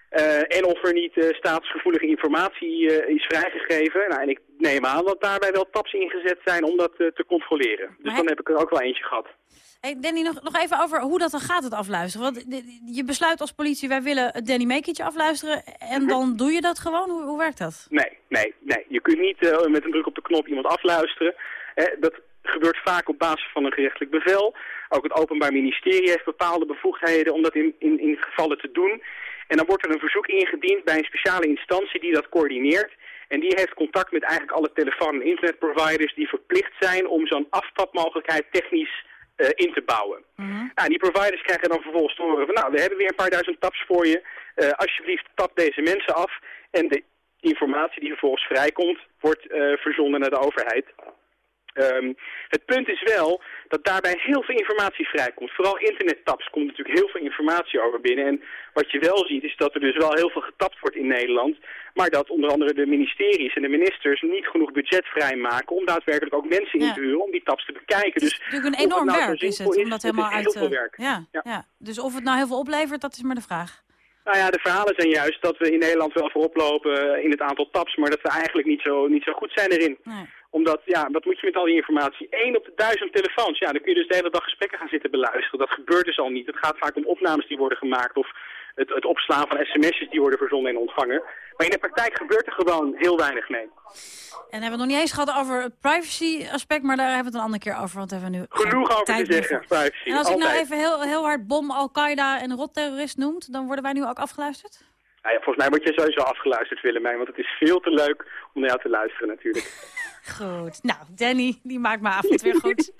Eh, en of er niet eh, staatsgevoelige informatie eh, is vrijgegeven. Nou, en ik neem aan dat daarbij wel taps ingezet zijn om dat te controleren. Dus dan heb ik er ook wel eentje gehad. Hey, Danny, nog, nog even over hoe dat dan gaat, het afluisteren. Want je besluit als politie, wij willen Danny Mekic afluisteren. En dan doe je dat gewoon? Hoe, hoe werkt dat? Nee, nee, nee. Je kunt niet met een druk op de knop iemand afluisteren. Eh, dat gebeurt vaak op basis van een gerechtelijk bevel. Ook het Openbaar Ministerie heeft bepaalde bevoegdheden om dat in, in, in gevallen te doen. En dan wordt er een verzoek ingediend bij een speciale instantie die dat coördineert. En die heeft contact met eigenlijk alle telefoon- en internetproviders die verplicht zijn om zo'n aftapmogelijkheid technisch eh, in te bouwen. Nou, die providers krijgen dan vervolgens te horen van nou, we hebben weer een paar duizend taps voor je. Eh, alsjeblieft, tap deze mensen af. En de informatie die vervolgens vrijkomt, wordt eh, verzonden naar de overheid. Ehm, het punt is wel dat daarbij heel veel informatie vrijkomt. Vooral internettaps komt natuurlijk heel veel informatie over binnen. En wat je wel ziet is dat er dus wel heel veel getapt wordt in Nederland. Maar dat onder andere de ministeries en de ministers niet genoeg budget vrijmaken om daadwerkelijk ook mensen in te huren om die taps te bekijken. Dus Natuurlijk een of het enorm nou werk is het, om dat het is helemaal heel uit... veel werk. Ja, ja. Dus of het nou heel veel oplevert, dat is maar de vraag. Nou ja, de verhalen zijn juist dat we in Nederland wel voorop lopen in het aantal taps, maar dat we eigenlijk niet zo, niet zo goed zijn erin. Omdat, ja, wat moet je met al die informatie? Eén op de duizend telefoons, ja, dan kun je dus de hele dag gesprekken gaan zitten beluisteren. Dat gebeurt dus al niet. Het gaat vaak om opnames die worden gemaakt of het, het opslaan van sms'jes die worden verzonden en ontvangen. Maar in de praktijk gebeurt er gewoon heel weinig mee. En hebben we het nog niet eens gehad over het privacy-aspect, maar daar hebben we het een andere keer over, want we hebben nu Genoeg over tijd te zeggen, privacy, En als ik nou even heel, heel hard bom, Al-Qaeda en rotterrorist noemt, dan worden wij nu ook afgeluisterd? Nou ja, volgens mij word je sowieso afgeluisterd, Willemijn, want het is veel te leuk om naar jou te luisteren natuurlijk. Goed. Nou, Danny, die maakt mijn avond weer goed.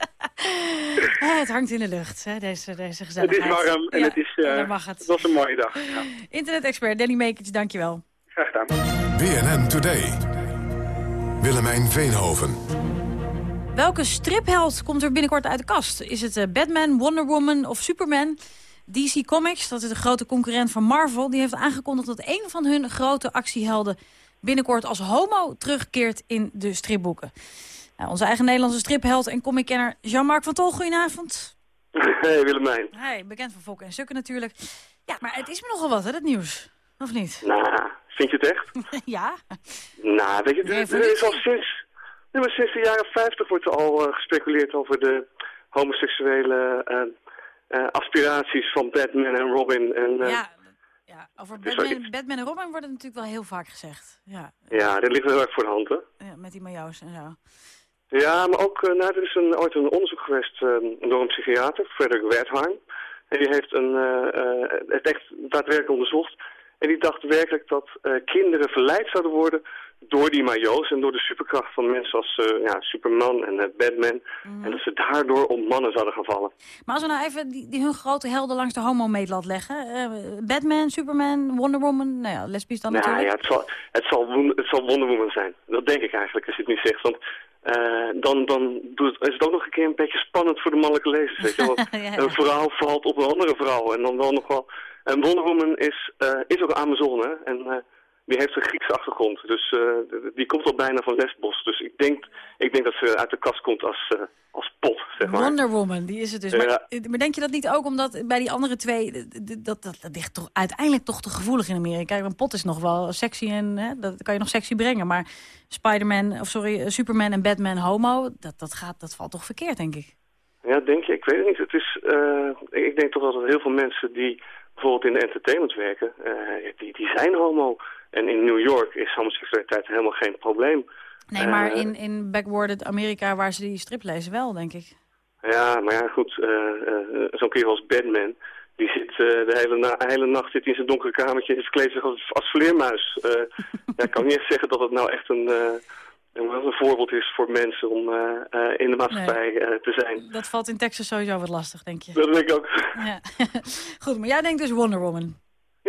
Eh, het hangt in de lucht, hè, deze, deze Het gezelligheid. is warm en Ja, het, is, eh, mag het. het was een mooie dag. Ja, Internet-expert Danny Meekits, dankjewel. graag gedaan. BNN Today. Willemijn Veenhoven. Welke stripheld komt er binnenkort uit de kast? Is het eh, Batman, Wonder Woman of Superman? DC Comics, dat is de grote concurrent van Marvel... die heeft aangekondigd dat een van hun grote actiehelden... binnenkort als homo terugkeert in de stripboeken. Nou, onze eigen Nederlandse stripheld en comickenner Jean-Marc van Tol, goedenavond. Hey Willemijn. Hey, bekend van Fokken en Sukken natuurlijk. Ja, maar het is me nogal wat, hè, dat nieuws. Of niet? Nou, vind je het echt? ja. Nou, weet je, er, er is al sinds, nee, maar sinds de jaren 50 wordt er al eh, gespeculeerd over de homoseksuele eh, aspiraties van Batman en Robin. En, eh, Ja, ja, over Batman. Batman en Robin wordt het natuurlijk wel heel vaak gezegd. Ja, ja, dat ligt heel erg voor de hand, hè? ja met die majo's en zo. Ja, maar ook, eh, nou, er is een, ooit een onderzoek geweest eh, door een psychiater, Frederick Wertheim. En die heeft een, eh, eh, het echt daadwerkelijk onderzocht. En die dacht werkelijk dat eh, kinderen verleid zouden worden door die majo's en door de superkracht van mensen als eh, ja, Superman en eh, Batman. En dat ze daardoor op mannen zouden gaan vallen. Maar als we nou even die, die hun grote helden langs de homo-meetlat leggen. eh, Batman, Superman, Wonder Woman, nou ja, lesbisch dan Nou natuurlijk. ja, het zal, het, zal, Won- het zal Wonder Woman zijn. Dat denk ik eigenlijk, als je het nu zegt. Want dan, dan doet het, is het ook nog een keer een beetje spannend voor de mannelijke lezers. Weet je? Ja. Een vrouw valt op een andere vrouw. En dan wel nog wel... En Wonder Woman is, is ook Amazone. En die heeft een Griekse achtergrond. Dus eh, die komt al bijna van Lesbos. Dus ik denk, ik denk dat ze uit de kast komt als, eh, als pot, zeg maar. Wonder Woman, die is het dus. Maar, Ja. maar denk je dat niet ook omdat bij die andere twee... Dat, dat, dat ligt toch uiteindelijk toch te gevoelig in Amerika. Een pot is nog wel sexy en hè, dat kan je nog sexy brengen. Maar Spider-Man, of sorry, eh, Superman en Batman homo, dat, dat, gaat, dat valt toch verkeerd, denk ik. Ja, denk je? Ik weet het niet. Het is, eh, ik denk toch dat er heel veel mensen die bijvoorbeeld in de entertainment werken, eh, die, die zijn homo. En in New York is homoseksualiteit helemaal geen probleem. Nee, maar Eh, in, in backwarded Amerika waar ze die strip lezen wel, denk ik. Ja, maar ja, goed. eh, eh, Zo'n kerel als Batman, die zit de hele, na- hele nacht zit in zijn donkere kamertje en verkleedt zich als, als vleermuis. Eh, ja, ik kan niet echt zeggen dat het nou echt een, eh, een, een voorbeeld is voor mensen om in de maatschappij te zijn. Dat valt in Texas sowieso wat lastig, denk je. Dat denk ik ook. Ja. Goed, maar jij denkt dus Wonder Woman.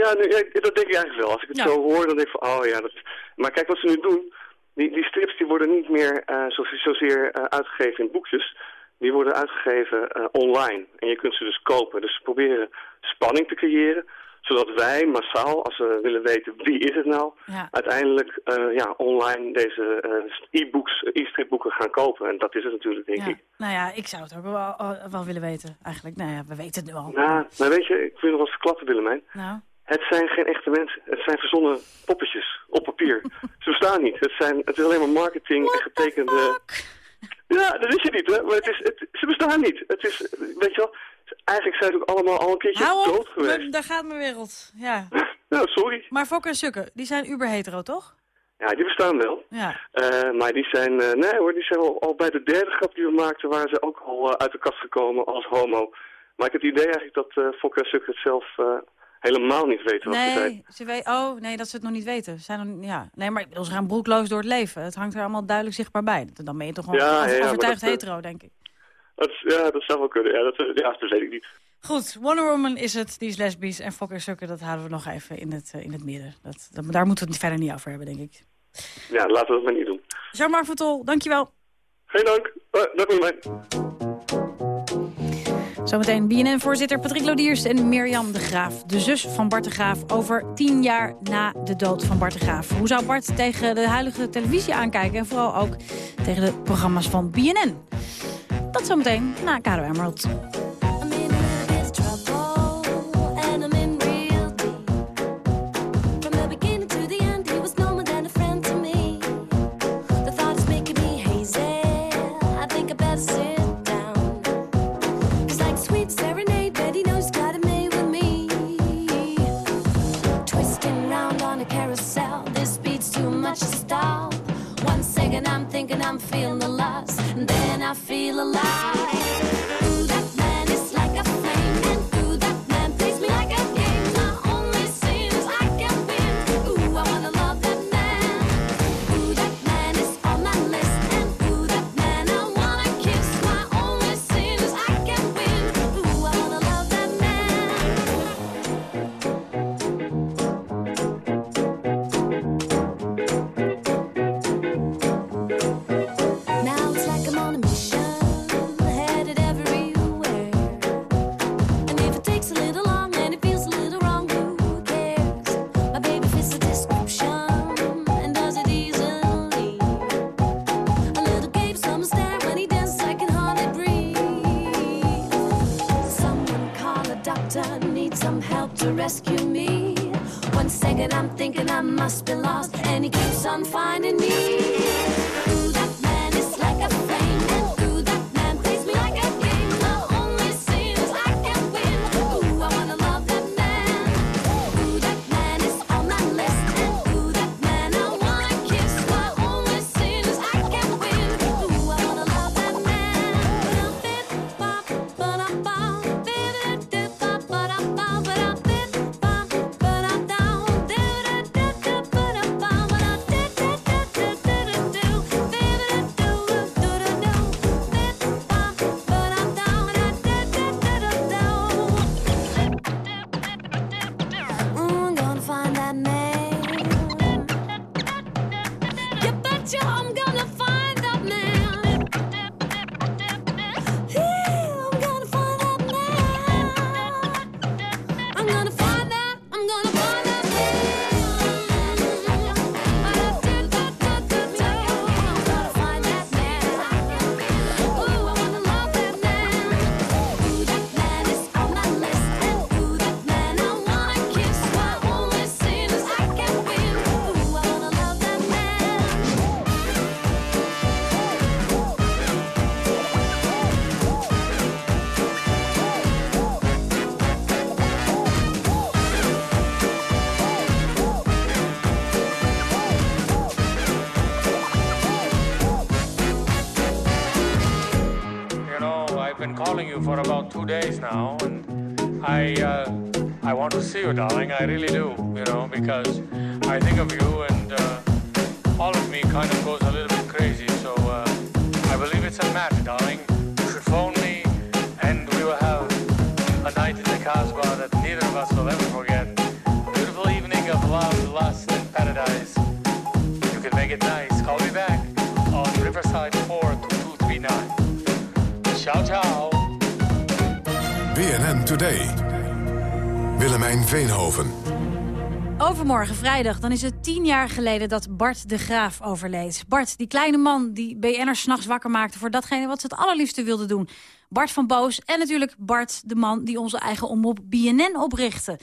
Ja, nu, dat denk ik eigenlijk wel. Als ik het Ja. zo hoor, dan denk ik van, oh ja. Dat... Maar kijk, wat ze nu doen, die, die strips die worden niet meer zo, zozeer eh, uitgegeven in boekjes. Die worden uitgegeven eh, online. En je kunt ze dus kopen. Dus ze proberen spanning te creëren. Zodat wij massaal, als we willen weten wie is het nou, Ja. uiteindelijk ja, online deze e-books, e-stripboeken gaan kopen. En dat is het natuurlijk, denk Ja. ik. Nou ja, ik zou het ook wel, wel willen weten, eigenlijk. Nou ja, we weten het nu al. Nou, maar weet je, ik wil nog wat verklappen, Willemijn. Nou. Het zijn geen echte mensen. Het zijn verzonnen poppetjes op papier. Ze bestaan niet. Het, zijn, het is alleen maar marketing en getekende... Ja, dat is je niet, hè. Maar het is, het, ze bestaan niet. Het is, weet je wel, eigenlijk zijn ze ook allemaal al een keertje Hou dood geweest. we- daar gaat mijn wereld. Ja. Nou, sorry. Maar Fokker en Sukken, die zijn uber hetero, toch? Ja, die bestaan wel. Ja. Eh, maar die zijn, eh, nee hoor, die zijn al, al bij de derde grap die we maakten, waren ze ook al eh, uit de kast gekomen als homo. Maar ik heb het idee eigenlijk dat Fokker en Suk het zelf helemaal niet weten wat ze zijn. Nee, ze weet, oh, nee, dat ze het nog niet weten. Ze Zijn nog, ja. Nee, maar ze gaan broekloos door het leven. Het hangt er allemaal duidelijk zichtbaar bij. Dan ben je toch gewoon Ja, ja, overtuigd dat, eh, hetero, denk ik. Dat, ja, dat zou wel kunnen. Ja, dat, eh, ja, dat weet ik niet. Goed, Wonder Woman is het, die is lesbisch. En Fokker en Sukken, dat houden we nog even in het, eh, in het midden. Dat, dat, daar moeten we het verder niet over hebben, denk ik. Ja, laten we dat maar niet doen. Jean-Marc van Tol, dankjewel. Geen dank. Uh, dag Willemijn. Zometeen BNN-voorzitter Patrick Lodiers en Mirjam de Graaf, de zus van Bart de Graaf, over tien jaar na de dood van Bart de Graaf. Hoe zou Bart tegen de huidige televisie aankijken en vooral ook tegen de programma's van BNN? Dat zometeen na Caro Emerald. Two days now, and I uh, I want to see you, darling. I really do. You know, because I think of you, Overmorgen, vrijdag, dan is het tien jaar geleden dat Bart de Graaf overleed. Bart, die kleine man die BN'ers s'nachts wakker maakte... voor datgene wat ze het allerliefste wilden doen. Bart van Boos en natuurlijk Bart, de man die onze eigen omroep BNN oprichtte.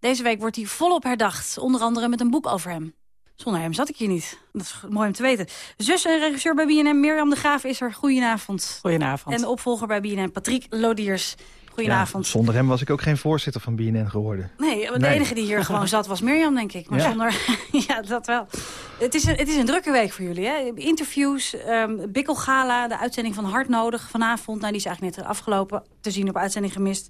Deze week wordt hij volop herdacht, onder andere met een boek over hem. Zonder hem zat ik hier niet. Dat is mooi om te weten. Zus en regisseur bij BNN, Mirjam de Graaf, is er. Goedenavond. Goedenavond. En de opvolger bij BNN, Patrick Lodiers. Goedenavond. Ja, zonder hem was ik ook geen voorzitter van BNN geworden. Nee, de Nee. enige die hier gewoon zat was Mirjam, denk ik. Maar Ja. zonder... ja, dat wel. Het is, een, het is een drukke week voor jullie, hè? Interviews, ehm Bikkelgala, de uitzending van Hard Nodig vanavond. Nou, die is eigenlijk net afgelopen, te zien op uitzending gemist.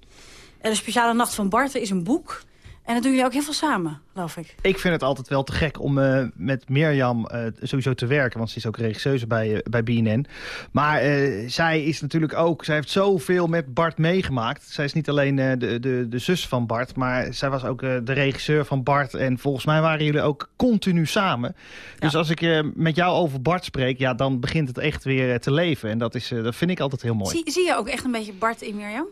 En de speciale Nacht van Bart is een boek. En dat doen jullie ook heel veel samen, geloof ik. Ik vind het altijd wel te gek om eh, met Mirjam eh, sowieso te werken. Want ze is ook regisseuse bij, eh, bij BNN. Maar zij is natuurlijk ook... Zij heeft zoveel met Bart meegemaakt. Zij is niet alleen de, de, de zus van Bart. Maar zij was ook de regisseur van Bart. En volgens mij waren jullie ook continu samen. Dus als ik met jou over Bart spreek... Ja, dan begint het echt weer te leven. En dat, is, dat vind ik altijd heel mooi. Zie, zie je ook echt een beetje Bart in Mirjam?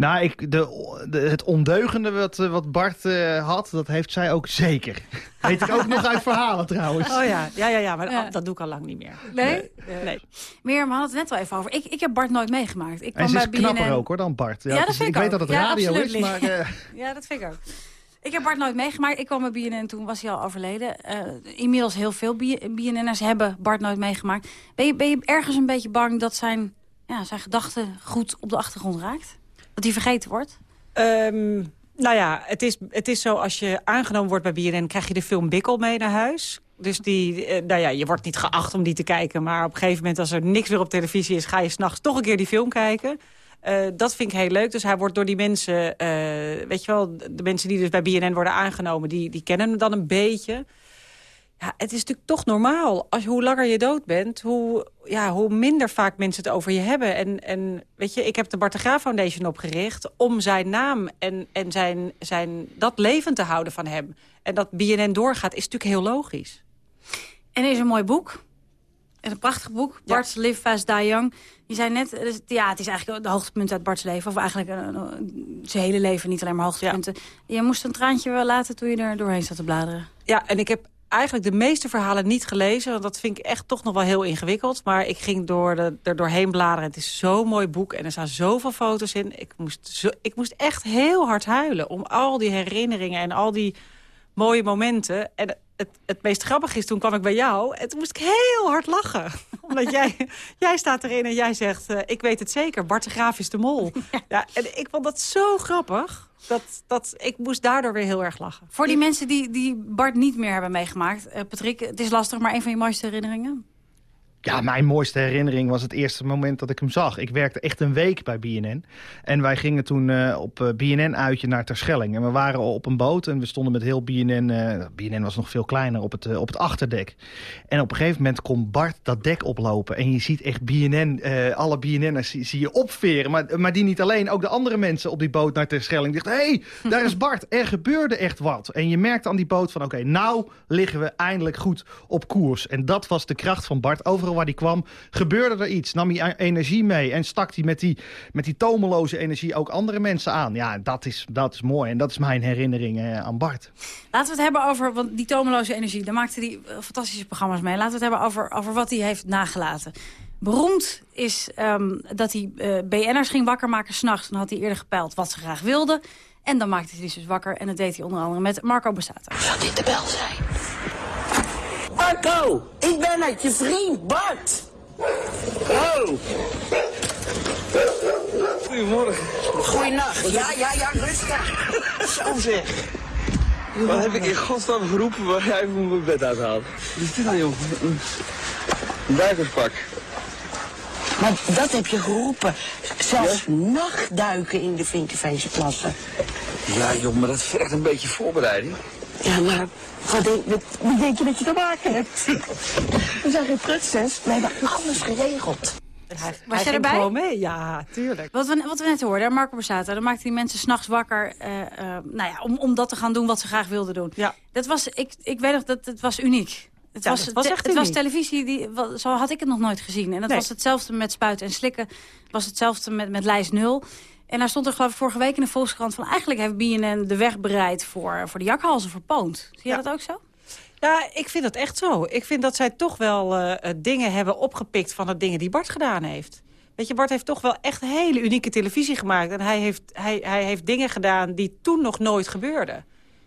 Nou, ik, de, de, het ondeugende wat, eh, wat Bart eh, had, dat heeft zij ook zeker. Weet ik ook nog uit verhalen trouwens. Oh ja, ja, ja, ja maar dat- dat doe ik al lang niet meer. Nee? Nee. Mirjam, we hadden het net al even over. Ik, ik heb Bart nooit meegemaakt. Ik En kwam ze bij is knapper BNN. ook hoor dan Bart. Ja, dat is- vind ik ik weet ook. dat het Ja, radio is, maar... eh, Ja, dat vind ik ook. Ik heb Bart nooit meegemaakt. Ik kwam bij BNN, toen was hij al overleden. Eh, inmiddels heel veel BNN'ers hebben Bart nooit meegemaakt. Ben je, ben je ergens een beetje bang dat zijn, ja, zijn gedachten goed op de achtergrond raakt? Dat hij vergeten wordt? Ehm, nou ja, het is, het is zo, als je aangenomen wordt bij BNN... krijg je de film Bikkel mee naar huis. Dus die, eh, nou ja, je wordt niet geacht om die te kijken. Maar op een gegeven moment, als er niks meer op televisie is... ga je s'nachts toch een keer die film kijken. Eh, dat vind ik heel leuk. Dus hij wordt door die mensen... eh, weet je wel, de mensen die dus bij BNN worden aangenomen... die, die kennen hem dan een beetje... Ja, het is natuurlijk toch normaal. Als, hoe langer je dood bent, hoe, ja, hoe minder vaak mensen het over je hebben. En, en weet je, ik heb de Bart de Graaf Foundation opgericht... om zijn naam en, en zijn, zijn, dat levend te houden van hem. En dat BNN doorgaat, is natuurlijk heel logisch. En er is een mooi boek. En een prachtig boek. Bart's Live Fast Die Young. Je zei net, ja, het is eigenlijk de hoogtepunt uit Bart's leven. Of eigenlijk eh, zijn hele leven, niet alleen maar hoogtepunten. Je moest een traantje wel laten toen je er doorheen zat te bladeren. Ja, en ik heb eigenlijk de meeste verhalen niet gelezen. Want dat vind ik echt toch nog wel heel ingewikkeld. Maar ik ging door er doorheen bladeren. Het is zo'n mooi boek en er staan zoveel foto's in. Ik moest, ik moest echt heel hard huilen om al die herinneringen en al die mooie momenten. En het, het meest grappige is, toen kwam ik bij jou en toen moest ik heel hard lachen. Omdat jij, jij staat erin en jij zegt, eh, ik weet het zeker, Bart de Graaf is de mol. Ja, en ik vond dat zo grappig. Dat, dat, ik moest daardoor weer heel erg lachen. Voor die mensen die, die Bart niet meer hebben meegemaakt. eh, Patrick, het is lastig, maar een van je mooiste herinneringen? Ja, mijn mooiste herinnering was het eerste moment dat ik hem zag. Ik werkte echt een week bij BNN. En wij gingen toen eh, op eh, BNN-uitje naar Terschelling. En we waren op een boot en we stonden met heel BNN... eh, BNN was nog veel kleiner op het, eh, op het achterdek. En op een gegeven moment komt Bart dat dek oplopen. En je ziet echt BNN, eh, alle BNN'ers zie, je opveren. Maar, maar die niet alleen, ook de andere mensen op die boot naar Terschelling. Dachten, hé, hey, daar is Bart. Er gebeurde echt wat. En je merkte aan die boot van, oké, nou liggen we eindelijk goed op koers. En dat was de kracht van Bart. Overal waar hij kwam, gebeurde er iets. Nam hij energie mee en stak hij met die, met die tomeloze energie ook andere mensen aan. Ja, dat is, dat is mooi. En dat is mijn herinnering eh, aan Bart. Laten we het hebben over, want die tomeloze energie, daar maakte hij eh, fantastische programma's mee. Laten we het hebben over, over wat hij heeft nagelaten. Beroemd is ehm, dat hij eh BN'ers ging wakker maken s'nachts. Dan had hij eerder gepeild wat ze graag wilden. En dan maakte hij ze dus wakker. En dat deed hij onder andere met Marco Bassato. Zou dit de bel zijn? Marco, ik ben het, je vriend Bart. Oh. Goedemorgen. Goeienacht. Ja, ja, ja, rustig. Zo zeg. Wat heb ik in godsnaam geroepen waar jij van mijn bed uithaalt? Wat is dit nou, joh? Een duikerspak. Maar dat heb je geroepen. Zelfs nachtduiken in de Vinkenveense plassen. Ja, joh, maar dat vergt een beetje voorbereiding. Ja, maar wat denk, wat, wat denk je dat je te maken hebt? We zijn geen prinses. We hebben alles geregeld. Hij, Was hij jij ging erbij? gewoon mee, ja, tuurlijk. Wat we, wat we net hoorden, Marco Borsato, dan maakte die mensen s'nachts wakker... eh, eh, nou ja, om, om dat te gaan doen wat ze graag wilden doen. Ja. Dat was, ik, ik weet nog, dat het was uniek. Het, Ja, was, was echt het was televisie, die, zo had ik het nog nooit gezien. En dat Nee. was hetzelfde met spuiten en slikken. Het was hetzelfde met, met lijst nul. En daar stond er geloof ik vorige week in de Volkskrant van... eigenlijk heeft BNN de weg bereid voor, voor de jakhalzen voor Poont. Zie je dat ook zo? Ja, ik vind dat echt zo. Ik vind dat zij toch wel eh, eh, dingen hebben opgepikt van de dingen die Bart gedaan heeft. Weet je, Bart heeft toch wel echt hele unieke televisie gemaakt. En hij heeft, hij, hij heeft dingen gedaan die toen nog nooit gebeurden.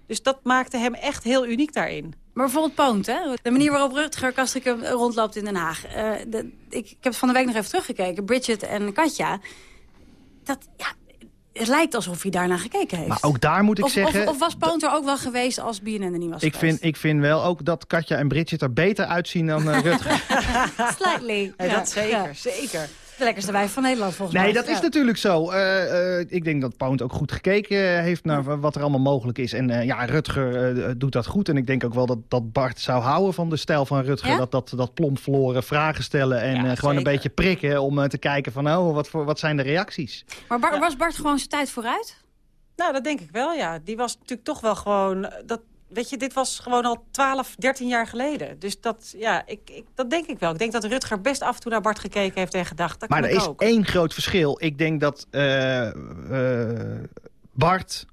Dus dat maakte hem echt heel uniek daarin. Maar bijvoorbeeld Poont, hè? de manier waarop Rutger Kastrikum rondloopt in Den Haag. Eh, de- ik, ik heb het van de week nog even teruggekeken. Bridget en Katja. Dat, ja, het lijkt alsof hij daarna gekeken heeft. Maar ook daar moet ik of, zeggen... Of, of was Poont er ook wel geweest als BNN er niet was ik, geweest? vind, ik vind wel ook dat Katja en Bridget er beter uitzien dan eh, Rutger. Slightly. Ja, dat zeker, ja. zeker. De lekkerste wijf van Nederland, volgens mij. Nee, dat is natuurlijk zo. Eh, eh, ik denk dat Pound ook goed gekeken heeft naar wat er allemaal mogelijk is. En eh, ja, Rutger eh, doet dat goed. En ik denk ook wel dat, dat Bart zou houden van de stijl van Rutger. Ja? Dat, dat, dat plomp verloren vragen stellen en eh, gewoon een beetje prikken... om eh, te kijken van, oh, wat, voor, wat zijn de reacties? Maar was Bart gewoon zijn tijd vooruit? Nou, dat denk ik wel, ja. Die was natuurlijk toch wel gewoon... Dat, weet je, dit was gewoon al 12, 13 jaar geleden. Dus dat, ja, ik, ik, dat denk ik wel. Ik denk dat Rutger best af en toe naar Bart gekeken heeft en gedacht... Dat Maar er is ook. één groot verschil. Ik denk dat eh, eh, Bart,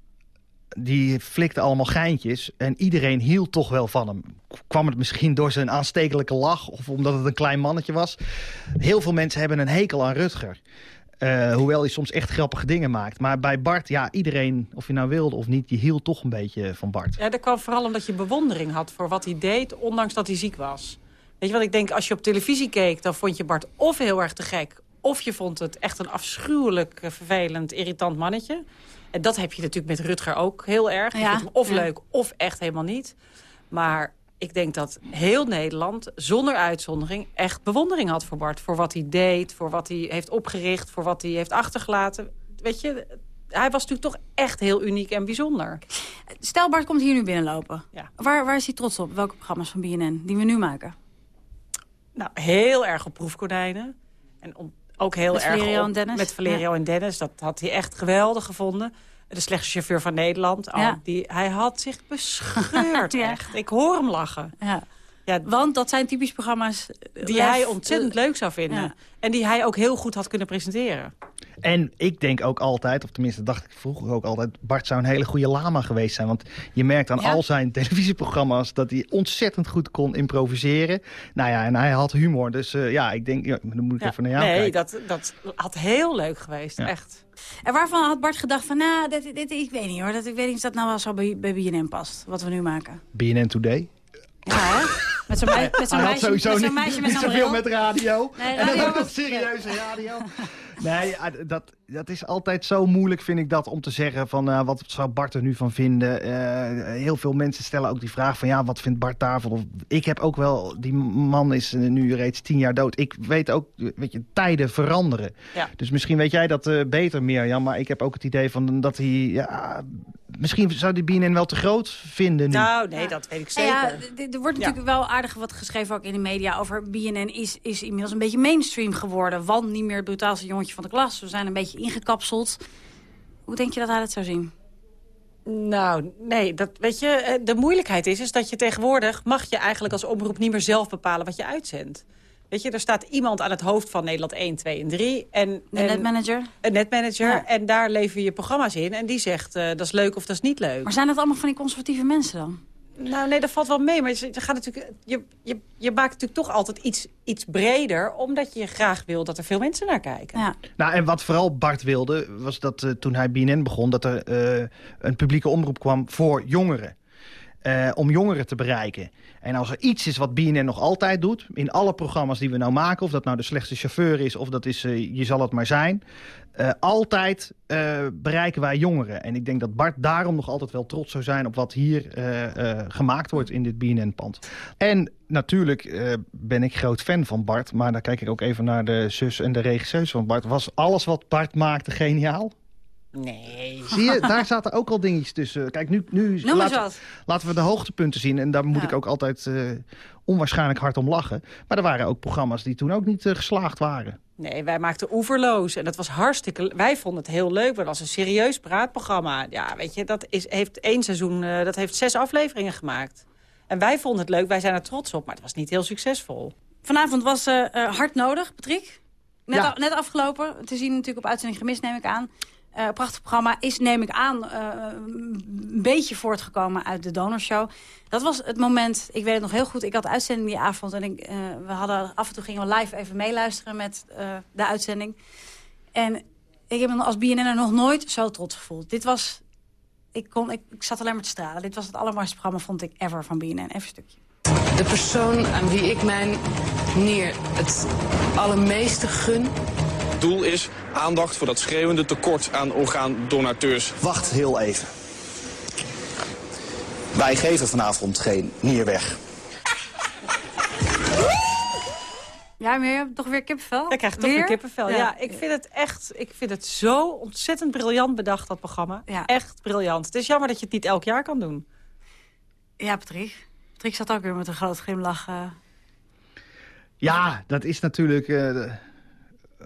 die flikte allemaal geintjes... en iedereen hield toch wel van hem. Kwam het misschien door zijn aanstekelijke lach... of omdat het een klein mannetje was. Heel veel mensen hebben een hekel aan Rutger. Eh, hoewel hij soms echt grappige dingen maakt. Maar bij Bart, ja, iedereen, of je nou wilde of niet... die hield toch een beetje van Bart. Ja, dat kwam vooral omdat je bewondering had voor wat hij deed... ondanks dat hij ziek was. Weet je wat ik denk? Als je op televisie keek, dan vond je Bart of heel erg te gek... of je vond het echt een afschuwelijk, eh, vervelend, irritant mannetje. En dat heb je natuurlijk met Rutger ook heel erg. Je Ja, vindt hem of ja. leuk of echt helemaal niet. Maar ik denk dat heel Nederland, zonder uitzondering... echt bewondering had voor Bart. Voor wat hij deed, voor wat hij heeft opgericht... voor wat hij heeft achtergelaten. Weet je, hij was natuurlijk toch echt heel uniek en bijzonder. Stel, Bart komt hier nu binnenlopen. Ja. Waar, waar is hij trots op? Welke programma's van BNN die we nu maken? Nou, heel erg op proefkonijnen. En om, ook heel Met erg Valerio op- en Dennis? Met Valerio Ja. en Dennis. Dat had hij echt geweldig gevonden. De slechtste chauffeur van Nederland. Oh, Ja. die, hij had zich bescheurd, echt. Ik hoor hem lachen. Ja. Ja, Want dat zijn typisch programma's... eh, die lef, hij ontzettend leuk zou vinden. Ja. En die hij ook heel goed had kunnen presenteren. En ik denk ook altijd, of tenminste dacht ik vroeger ook altijd... Bart zou een hele goede lama geweest zijn. Want je merkt aan Ja. al zijn televisieprogramma's... dat hij ontzettend goed kon improviseren. Nou ja, en hij had humor. Dus eh, ja, ik denk, ja, dan moet ik Ja. even naar jou nee, kijken. dat, dat had heel leuk geweest, Ja. echt. En waarvan had Bart gedacht van, nou, dit, dit, ik weet niet hoor. Dat, ik weet niet of dat nou wel zo bij, bij BNN past. Wat we nu maken. BNN Today. Ja, hè? Met zo'n mei- met meisje, sowieso met zo'n niet, meisje met niet zo'n zoveel met radio. Nee, en dan radio ook nog was- serieuze radio. Nee, ja, dat, dat is altijd zo moeilijk, vind ik dat, om te zeggen van eh, wat zou Bart er nu van vinden. Eh, heel veel mensen stellen ook die vraag van ja, wat vindt Bart daarvan? Of, ik heb ook wel, die man is nu reeds tien jaar dood. Ik weet ook, weet je, tijden veranderen. Ja. Dus misschien weet jij dat eh, beter, Mirjam. Maar ik heb ook het idee van dat hij, ja, misschien zou die BNN wel te groot vinden nu. Nou, nee, dat weet ik Nou zeker. ja, er wordt natuurlijk wel aardig wat geschreven ook in de media over BNN is, is inmiddels een beetje mainstream geworden. Want niet meer het brutaalste jongetje van de klas. We zijn een beetje ingekapseld. Hoe denk je dat hij dat zou zien? Nou, nee, dat, weet je, eh, de moeilijkheid is, is dat je tegenwoordig... mag je eigenlijk als omroep niet meer zelf bepalen wat je uitzendt. Weet je, er staat iemand aan het hoofd van Nederland 1, 2 en 3. En, Een en- netmanager? Een netmanager. Ja. En daar lever je programma's in. En die zegt, eh, dat is leuk of dat is niet leuk. Maar zijn dat allemaal van die conservatieve mensen dan? Nou, nee, dat valt wel mee. Maar je, gaat natuurlijk, je, je, je maakt natuurlijk toch altijd iets, iets breder... omdat je graag wil dat er veel mensen naar kijken. Ja. Nou, en wat vooral Bart wilde, was dat eh, toen hij BNN begon... dat er eh, een publieke omroep kwam voor jongeren. Eh, om jongeren te bereiken. En als er iets is wat BNN nog altijd doet... in alle programma's die we nou maken... of dat nou de slechtste chauffeur is of dat is eh, Je zal het maar zijn... eh, altijd bereiken wij jongeren. En ik denk dat Bart daarom nog altijd wel trots zou zijn... op wat hier gemaakt wordt in dit BNN-pand. En natuurlijk ben ik groot fan van Bart... maar dan kijk ik ook even naar de zus en de regisseuse van Bart. Was alles wat Bart maakte geniaal? Nee. Zie je, daar zaten ook al dingetjes tussen. Kijk, nu, nu eens laten, wat. laten we de hoogtepunten zien. En daar moet Ja. ik ook altijd eh, onwaarschijnlijk hard om lachen. Maar er waren ook programma's die toen ook niet eh, geslaagd waren. Nee, wij maakten Oeverloos. En dat was hartstikke... Wij vonden het heel leuk. maar Dat was een serieus praatprogramma. Ja, weet je, dat is, heeft één seizoen... eh, dat heeft zes afleveringen gemaakt. En wij vonden het leuk. Wij zijn er trots op. Maar het was niet heel succesvol. Vanavond was hard nodig, Patrick. Net, Ja. net afgelopen. Te zien natuurlijk op uitzending gemist, neem ik aan. Eh prachtig programma is, neem ik aan, eh, een beetje voortgekomen uit de Donorshow. Dat was het moment, ik weet het nog heel goed. Ik had uitzending die avond en ik, eh, we hadden, af en toe gingen we live even meeluisteren met de uitzending. En ik heb me als BNN'er nog nooit zo trots gevoeld. Dit was, ik, kon, ik, ik zat alleen maar te stralen. Dit was het allermooiste programma, vond ik, ever van BNN. Even een stukje. De persoon aan wie ik mijn neer het allermeeste gun. Doel is aandacht voor dat schreeuwende tekort aan orgaandonateurs. Wacht heel even. Wij geven vanavond geen nier weg. Ja, maar je hebt toch weer kippenvel? Ik krijg toch weer, kippenvel. Ja. ik vind het echt ik vind het zo ontzettend briljant bedacht, dat programma. Ja. Echt briljant. Het is jammer dat je het niet elk jaar kan doen. Ja, Patrick. Patrick zat ook weer met een groot glimlach. eh. Ja, dat is natuurlijk... eh,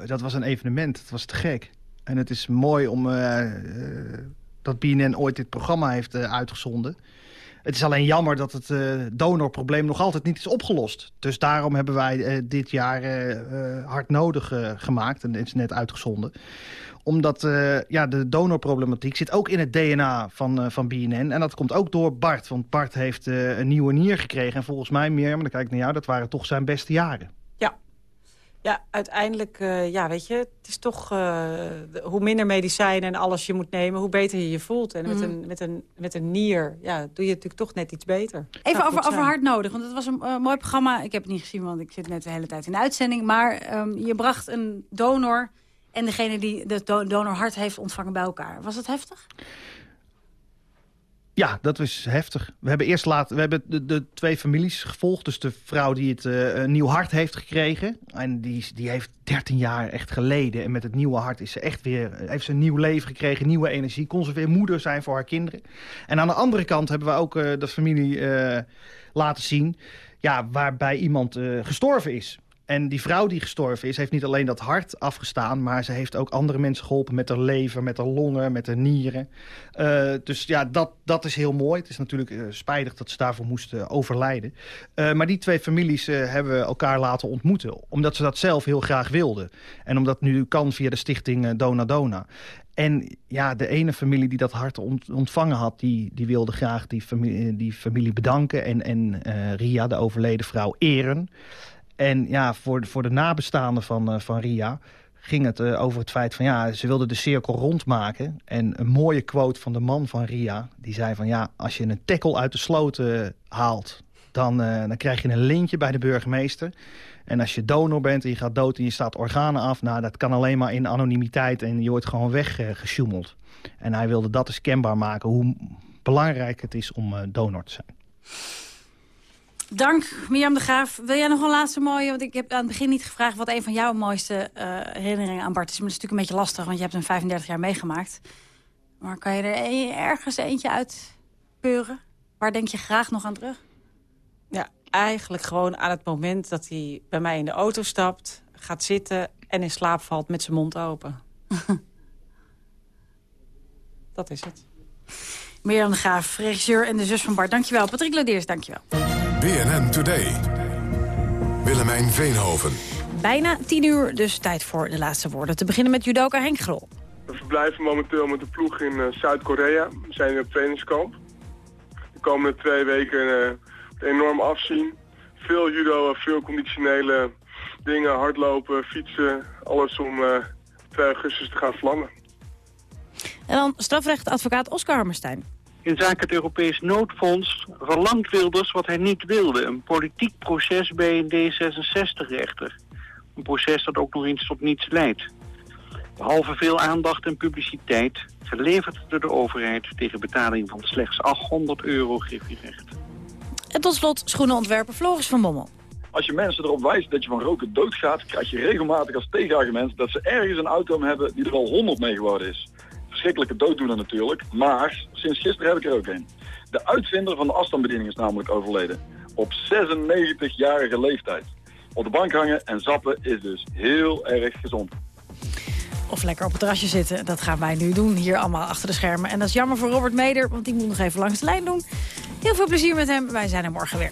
dat was een evenement. Dat was te gek. En het is mooi om eh, eh, dat BNN ooit dit programma heeft eh, uitgezonden. Het is alleen jammer dat het donorprobleem nog altijd niet is opgelost. Dus daarom hebben wij dit jaar hard nodig gemaakt. En het is net uitgezonden. Omdat ja, de donorproblematiek zit ook in het DNA van, van BNN. En dat komt ook door Bart. Want Bart heeft een nieuwe nier gekregen. En volgens mij meer, maar dan kijk ik naar jou, dat waren toch zijn beste jaren. Ja, uiteindelijk, eh, ja, weet je, het is toch... eh, hoe minder medicijnen en alles je moet nemen, hoe beter je je voelt. En met, Mhm. een, met, een, met een nier, ja, doe je natuurlijk toch net iets beter. Even over, over hard nodig, want het was een eh, mooi programma. Ik heb het niet gezien, want ik zit net de hele tijd in de uitzending. Maar ehm, je bracht een donor en degene die de do- donor hart heeft ontvangen bij elkaar. Was het heftig? Ja, dat was heftig. We hebben eerst laat, we hebben de, de twee families gevolgd. Dus de vrouw die het eh, nieuw hart heeft gekregen. En die, die heeft 13 jaar echt geleden. En met het nieuwe hart is ze echt weer, heeft ze een nieuw leven gekregen, nieuwe energie. Kon ze weer moeder zijn voor haar kinderen. En aan de andere kant hebben we ook eh, de familie eh, laten zien. Ja, waarbij iemand gestorven is. En die vrouw die gestorven is, heeft niet alleen dat hart afgestaan... maar ze heeft ook andere mensen geholpen met haar lever, met haar longen, met haar nieren. Eh, dus ja, dat, dat is heel mooi. Het is natuurlijk eh, spijtig dat ze daarvoor moesten overlijden. Eh, maar die twee families hebben elkaar laten ontmoeten. Omdat ze dat zelf heel graag wilden. En omdat nu kan via de stichting Dona Dona. En ja, de ene familie die dat hart ont- ontvangen had... die, die wilde graag die familie, die familie bedanken. En, en Ria, de overleden vrouw, eren. En ja, voor, voor de nabestaanden van, eh, van Ria ging het eh, over het feit van ja, ze wilde de cirkel rondmaken. En een mooie quote van de man van Ria, die zei van ja, als je een tackle uit de sloot eh, haalt, dan, dan krijg je een lintje bij de burgemeester. En als je donor bent en je gaat dood en je staat organen af, nou dat kan alleen maar in anonimiteit en je wordt gewoon weggesjoemeld. en hij wilde dat eens kenbaar maken, hoe belangrijk het is om donor te zijn. Dank, Mirjam de Graaf. Wil jij nog een laatste mooie? Want ik heb aan het begin niet gevraagd wat een van jouw mooiste eh, herinneringen aan Bart is. Maar dat is natuurlijk een beetje lastig, want je hebt hem 35 jaar meegemaakt. Maar kan je er een- ergens eentje uitpeuren? Waar denk je graag nog aan terug? Ja, eigenlijk gewoon aan het moment dat hij bij mij in de auto stapt... gaat zitten en in slaap valt met zijn mond open. dat is het. Mirjam de Graaf, regisseur en de zus van Bart. Dankjewel. Patrick Lodiers, dankjewel. BNN Today. Willemijn Veenhoven. Bijna tien uur, dus tijd voor de laatste woorden. Te beginnen met judoka Henk Grol. We verblijven momenteel met de ploeg in eh, Zuid-Korea. We zijn nu op trainingskamp. De komende twee weken eh, enorm afzien. Veel judo, eh, veel conditionele dingen, hardlopen, fietsen. Alles om eh 2 augustus te gaan vlammen. En dan strafrechtadvocaat Oscar Hammerstein. In zaken het Europees noodfonds verlangt Wilders wat hij niet wilde. Een politiek proces bij een D66-rechter. Een proces dat ook nog eens tot niets leidt. Behalve veel aandacht en publiciteit, geleverd door de overheid tegen betaling van slechts 800 euro griffierecht. En tot slot schoenenontwerper Floris van Bommel. Als je mensen erop wijst dat je van roken doodgaat, krijg je regelmatig als tegenargument dat ze ergens een auto hebben die er al 100 mee geworden is. Verschrikkelijke dooddoener natuurlijk, maar sinds gisteren heb ik er ook een. De uitvinder van de afstandsbediening is namelijk overleden. Op 96-jarige leeftijd. Op de bank hangen en zappen is dus heel erg gezond. Of lekker op het terrasje zitten. Dat gaan wij nu doen, hier allemaal achter de schermen. En dat is jammer voor Robert Meder, want die moet nog even langs de lijn doen. Heel veel plezier met hem. Wij zijn er morgen weer.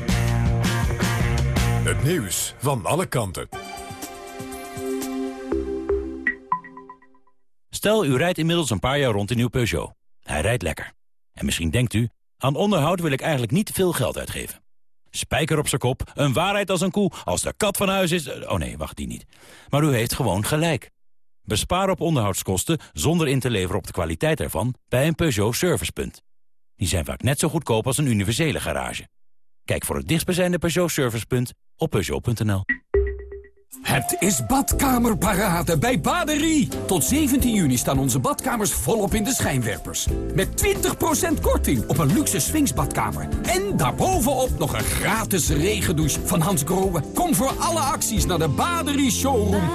Het nieuws van alle kanten. Stel, u rijdt inmiddels een paar jaar rond in uw Peugeot. Hij rijdt lekker. En misschien denkt u, aan onderhoud wil ik eigenlijk niet veel geld uitgeven. Spijker op zijn kop, een waarheid als een koe, als de kat van huis is... Oh nee, wacht, die niet. Maar u heeft gewoon gelijk. Bespaar op onderhoudskosten zonder in te leveren op de kwaliteit ervan... bij een Peugeot Servicepunt. Die zijn vaak net zo goedkoop als een universele garage. Kijk voor het dichtstbijzijnde Peugeot Servicepunt op Peugeot.nl. Het is badkamerparade bij Baderie. Tot 17 juni staan onze badkamers volop in de schijnwerpers. Met 20% korting op een luxe swingsbadkamer. En daarbovenop nog een gratis regendouche van Hans Grohe. Kom voor alle acties naar de Baderie Showroom.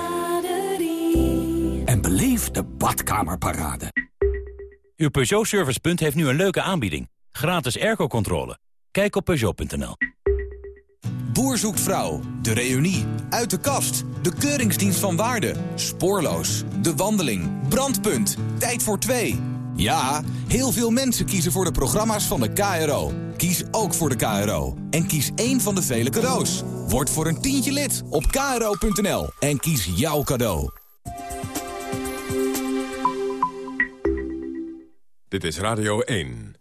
En beleef de badkamerparade. Uw Peugeot Servicepunt heeft nu een leuke aanbieding. Gratis airco-controle. Kijk op Peugeot.nl. Boer zoekt vrouw, de reunie, uit de kast, de keuringsdienst van waarde, spoorloos, de wandeling, brandpunt, tijd voor twee. Ja, heel veel mensen kiezen voor de programma's van de KRO. Kies ook voor de KRO en kies één van de vele cadeaus. Word voor een tientje lid op kro.nl en kies jouw cadeau. Dit is Radio 1.